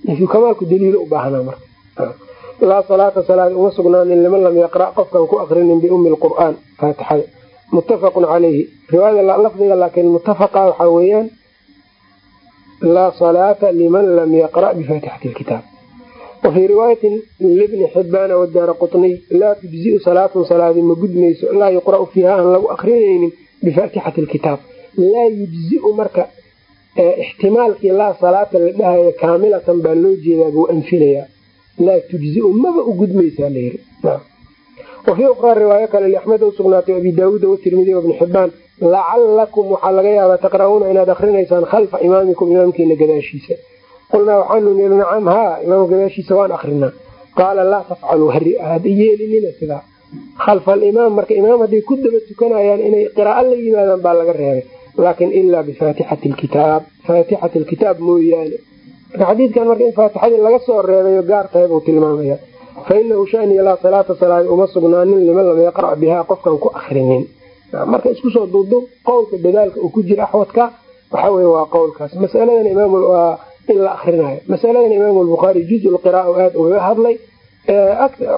nafyu kamaalku daliilo u baahnaa marka laa salaata salaad uma sugnaanin liman lam yaqra' qofkan ku akrinin biumi lqur'aan faatixada muttafaqun caleyhi riwaayada lafdiga laakiin muttafaqa waxaa weeyaan laa salaata liman lam yaqra' bifaatixati lkitaab wafii riwaayatin libni xibaana wadaara qutniy laa tujziu salaatun salaadi ma gudmayso laa yuqra'u fiiha aan lagu akrinaynin bifaatixati lkitaab laa yujziu marka ixtimaalkii laa salaata la dhahayo kaamilatan baa loo jeedaa buu anfilayaa laa tujziu maba u gudmaysaa layiri wafii ukhraa riwaayo kale liaxmed u abi daawuuda watirmidi wabni xibaan lacalakum waxaa laga yaabaa taqra'uuna inaad akrinaysaan khalfa imaamikum imaamkiina gadaashiisa. Qulnaa waxaanu nii nacam haa imaamka gadaashiisa waan akrinaa qaala laa tafcaluu hada yeelinina sidaa. Khalfa alimaam marka imaam hadday ku daba tukanayaan inay qiraa'o la yimaadaan baa laga reebay laakin ilaa bifaatixati lkitaab faatixati lkitaab mooyaane marka xadiidkan marka in faatixadii laga soo reebayo gaar tahay buu tilmaamaya fa inahu shaniya laa salaata salaadi uma sugnaanin liman lam yaqra' bihaa qofkan ku akrinin marka isku soo duubduub qowlka dadaalka uu ku jira axwadka waxa weye waa qowlkaas masaladan imaam in la akrinayo masaladan imaam lbukhaari juzu lqira'a aada ugaga hadlay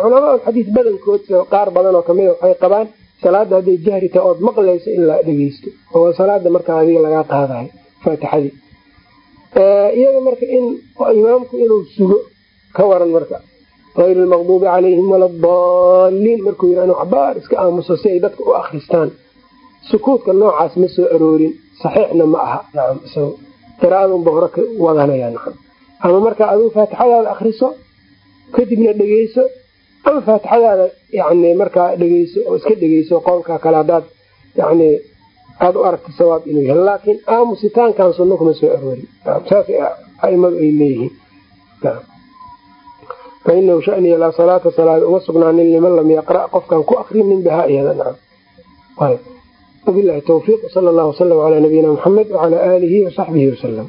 culamaa xadiis badankood qaar badan oo kamida waxay qabaan salaada hadday jahri tahay ood maqlayso la dhegeysto oo salaada markaa adiga lagaa qaadayo faatixadii. Iyada marka in imaamku inuu sugo ka waran marka ayr lmaqduubi calayhim wala daaliin markuu yii inuu cabaar iska aamuso si ay dadka u akristaan sukuudka noocaas ma soo aroorin saxiixna ma aha. Qiraaadunba hore ka wadanaya ama markaa aduu faatixadaada akriso kadibna dhegeyso ama faatixadaada yani markaa dhegeyso oo iska dhegeyso qowlkaa kale hadaad yani aada u aragta sawaab inuu yahay. Laakiin aamusitaankan sunno kuma soo aroorin. Saas aimadu ay leeyihiin. Fainahu shaniya laa salaata salaad uma sugnaanin liman lam yaqra' qofkaan ku akrinin bihaa iyada wabilahi tawfiiq sala allahu wasalam calaa nabiyina muxamed wacalaa aalihi wasaxbihi wasalam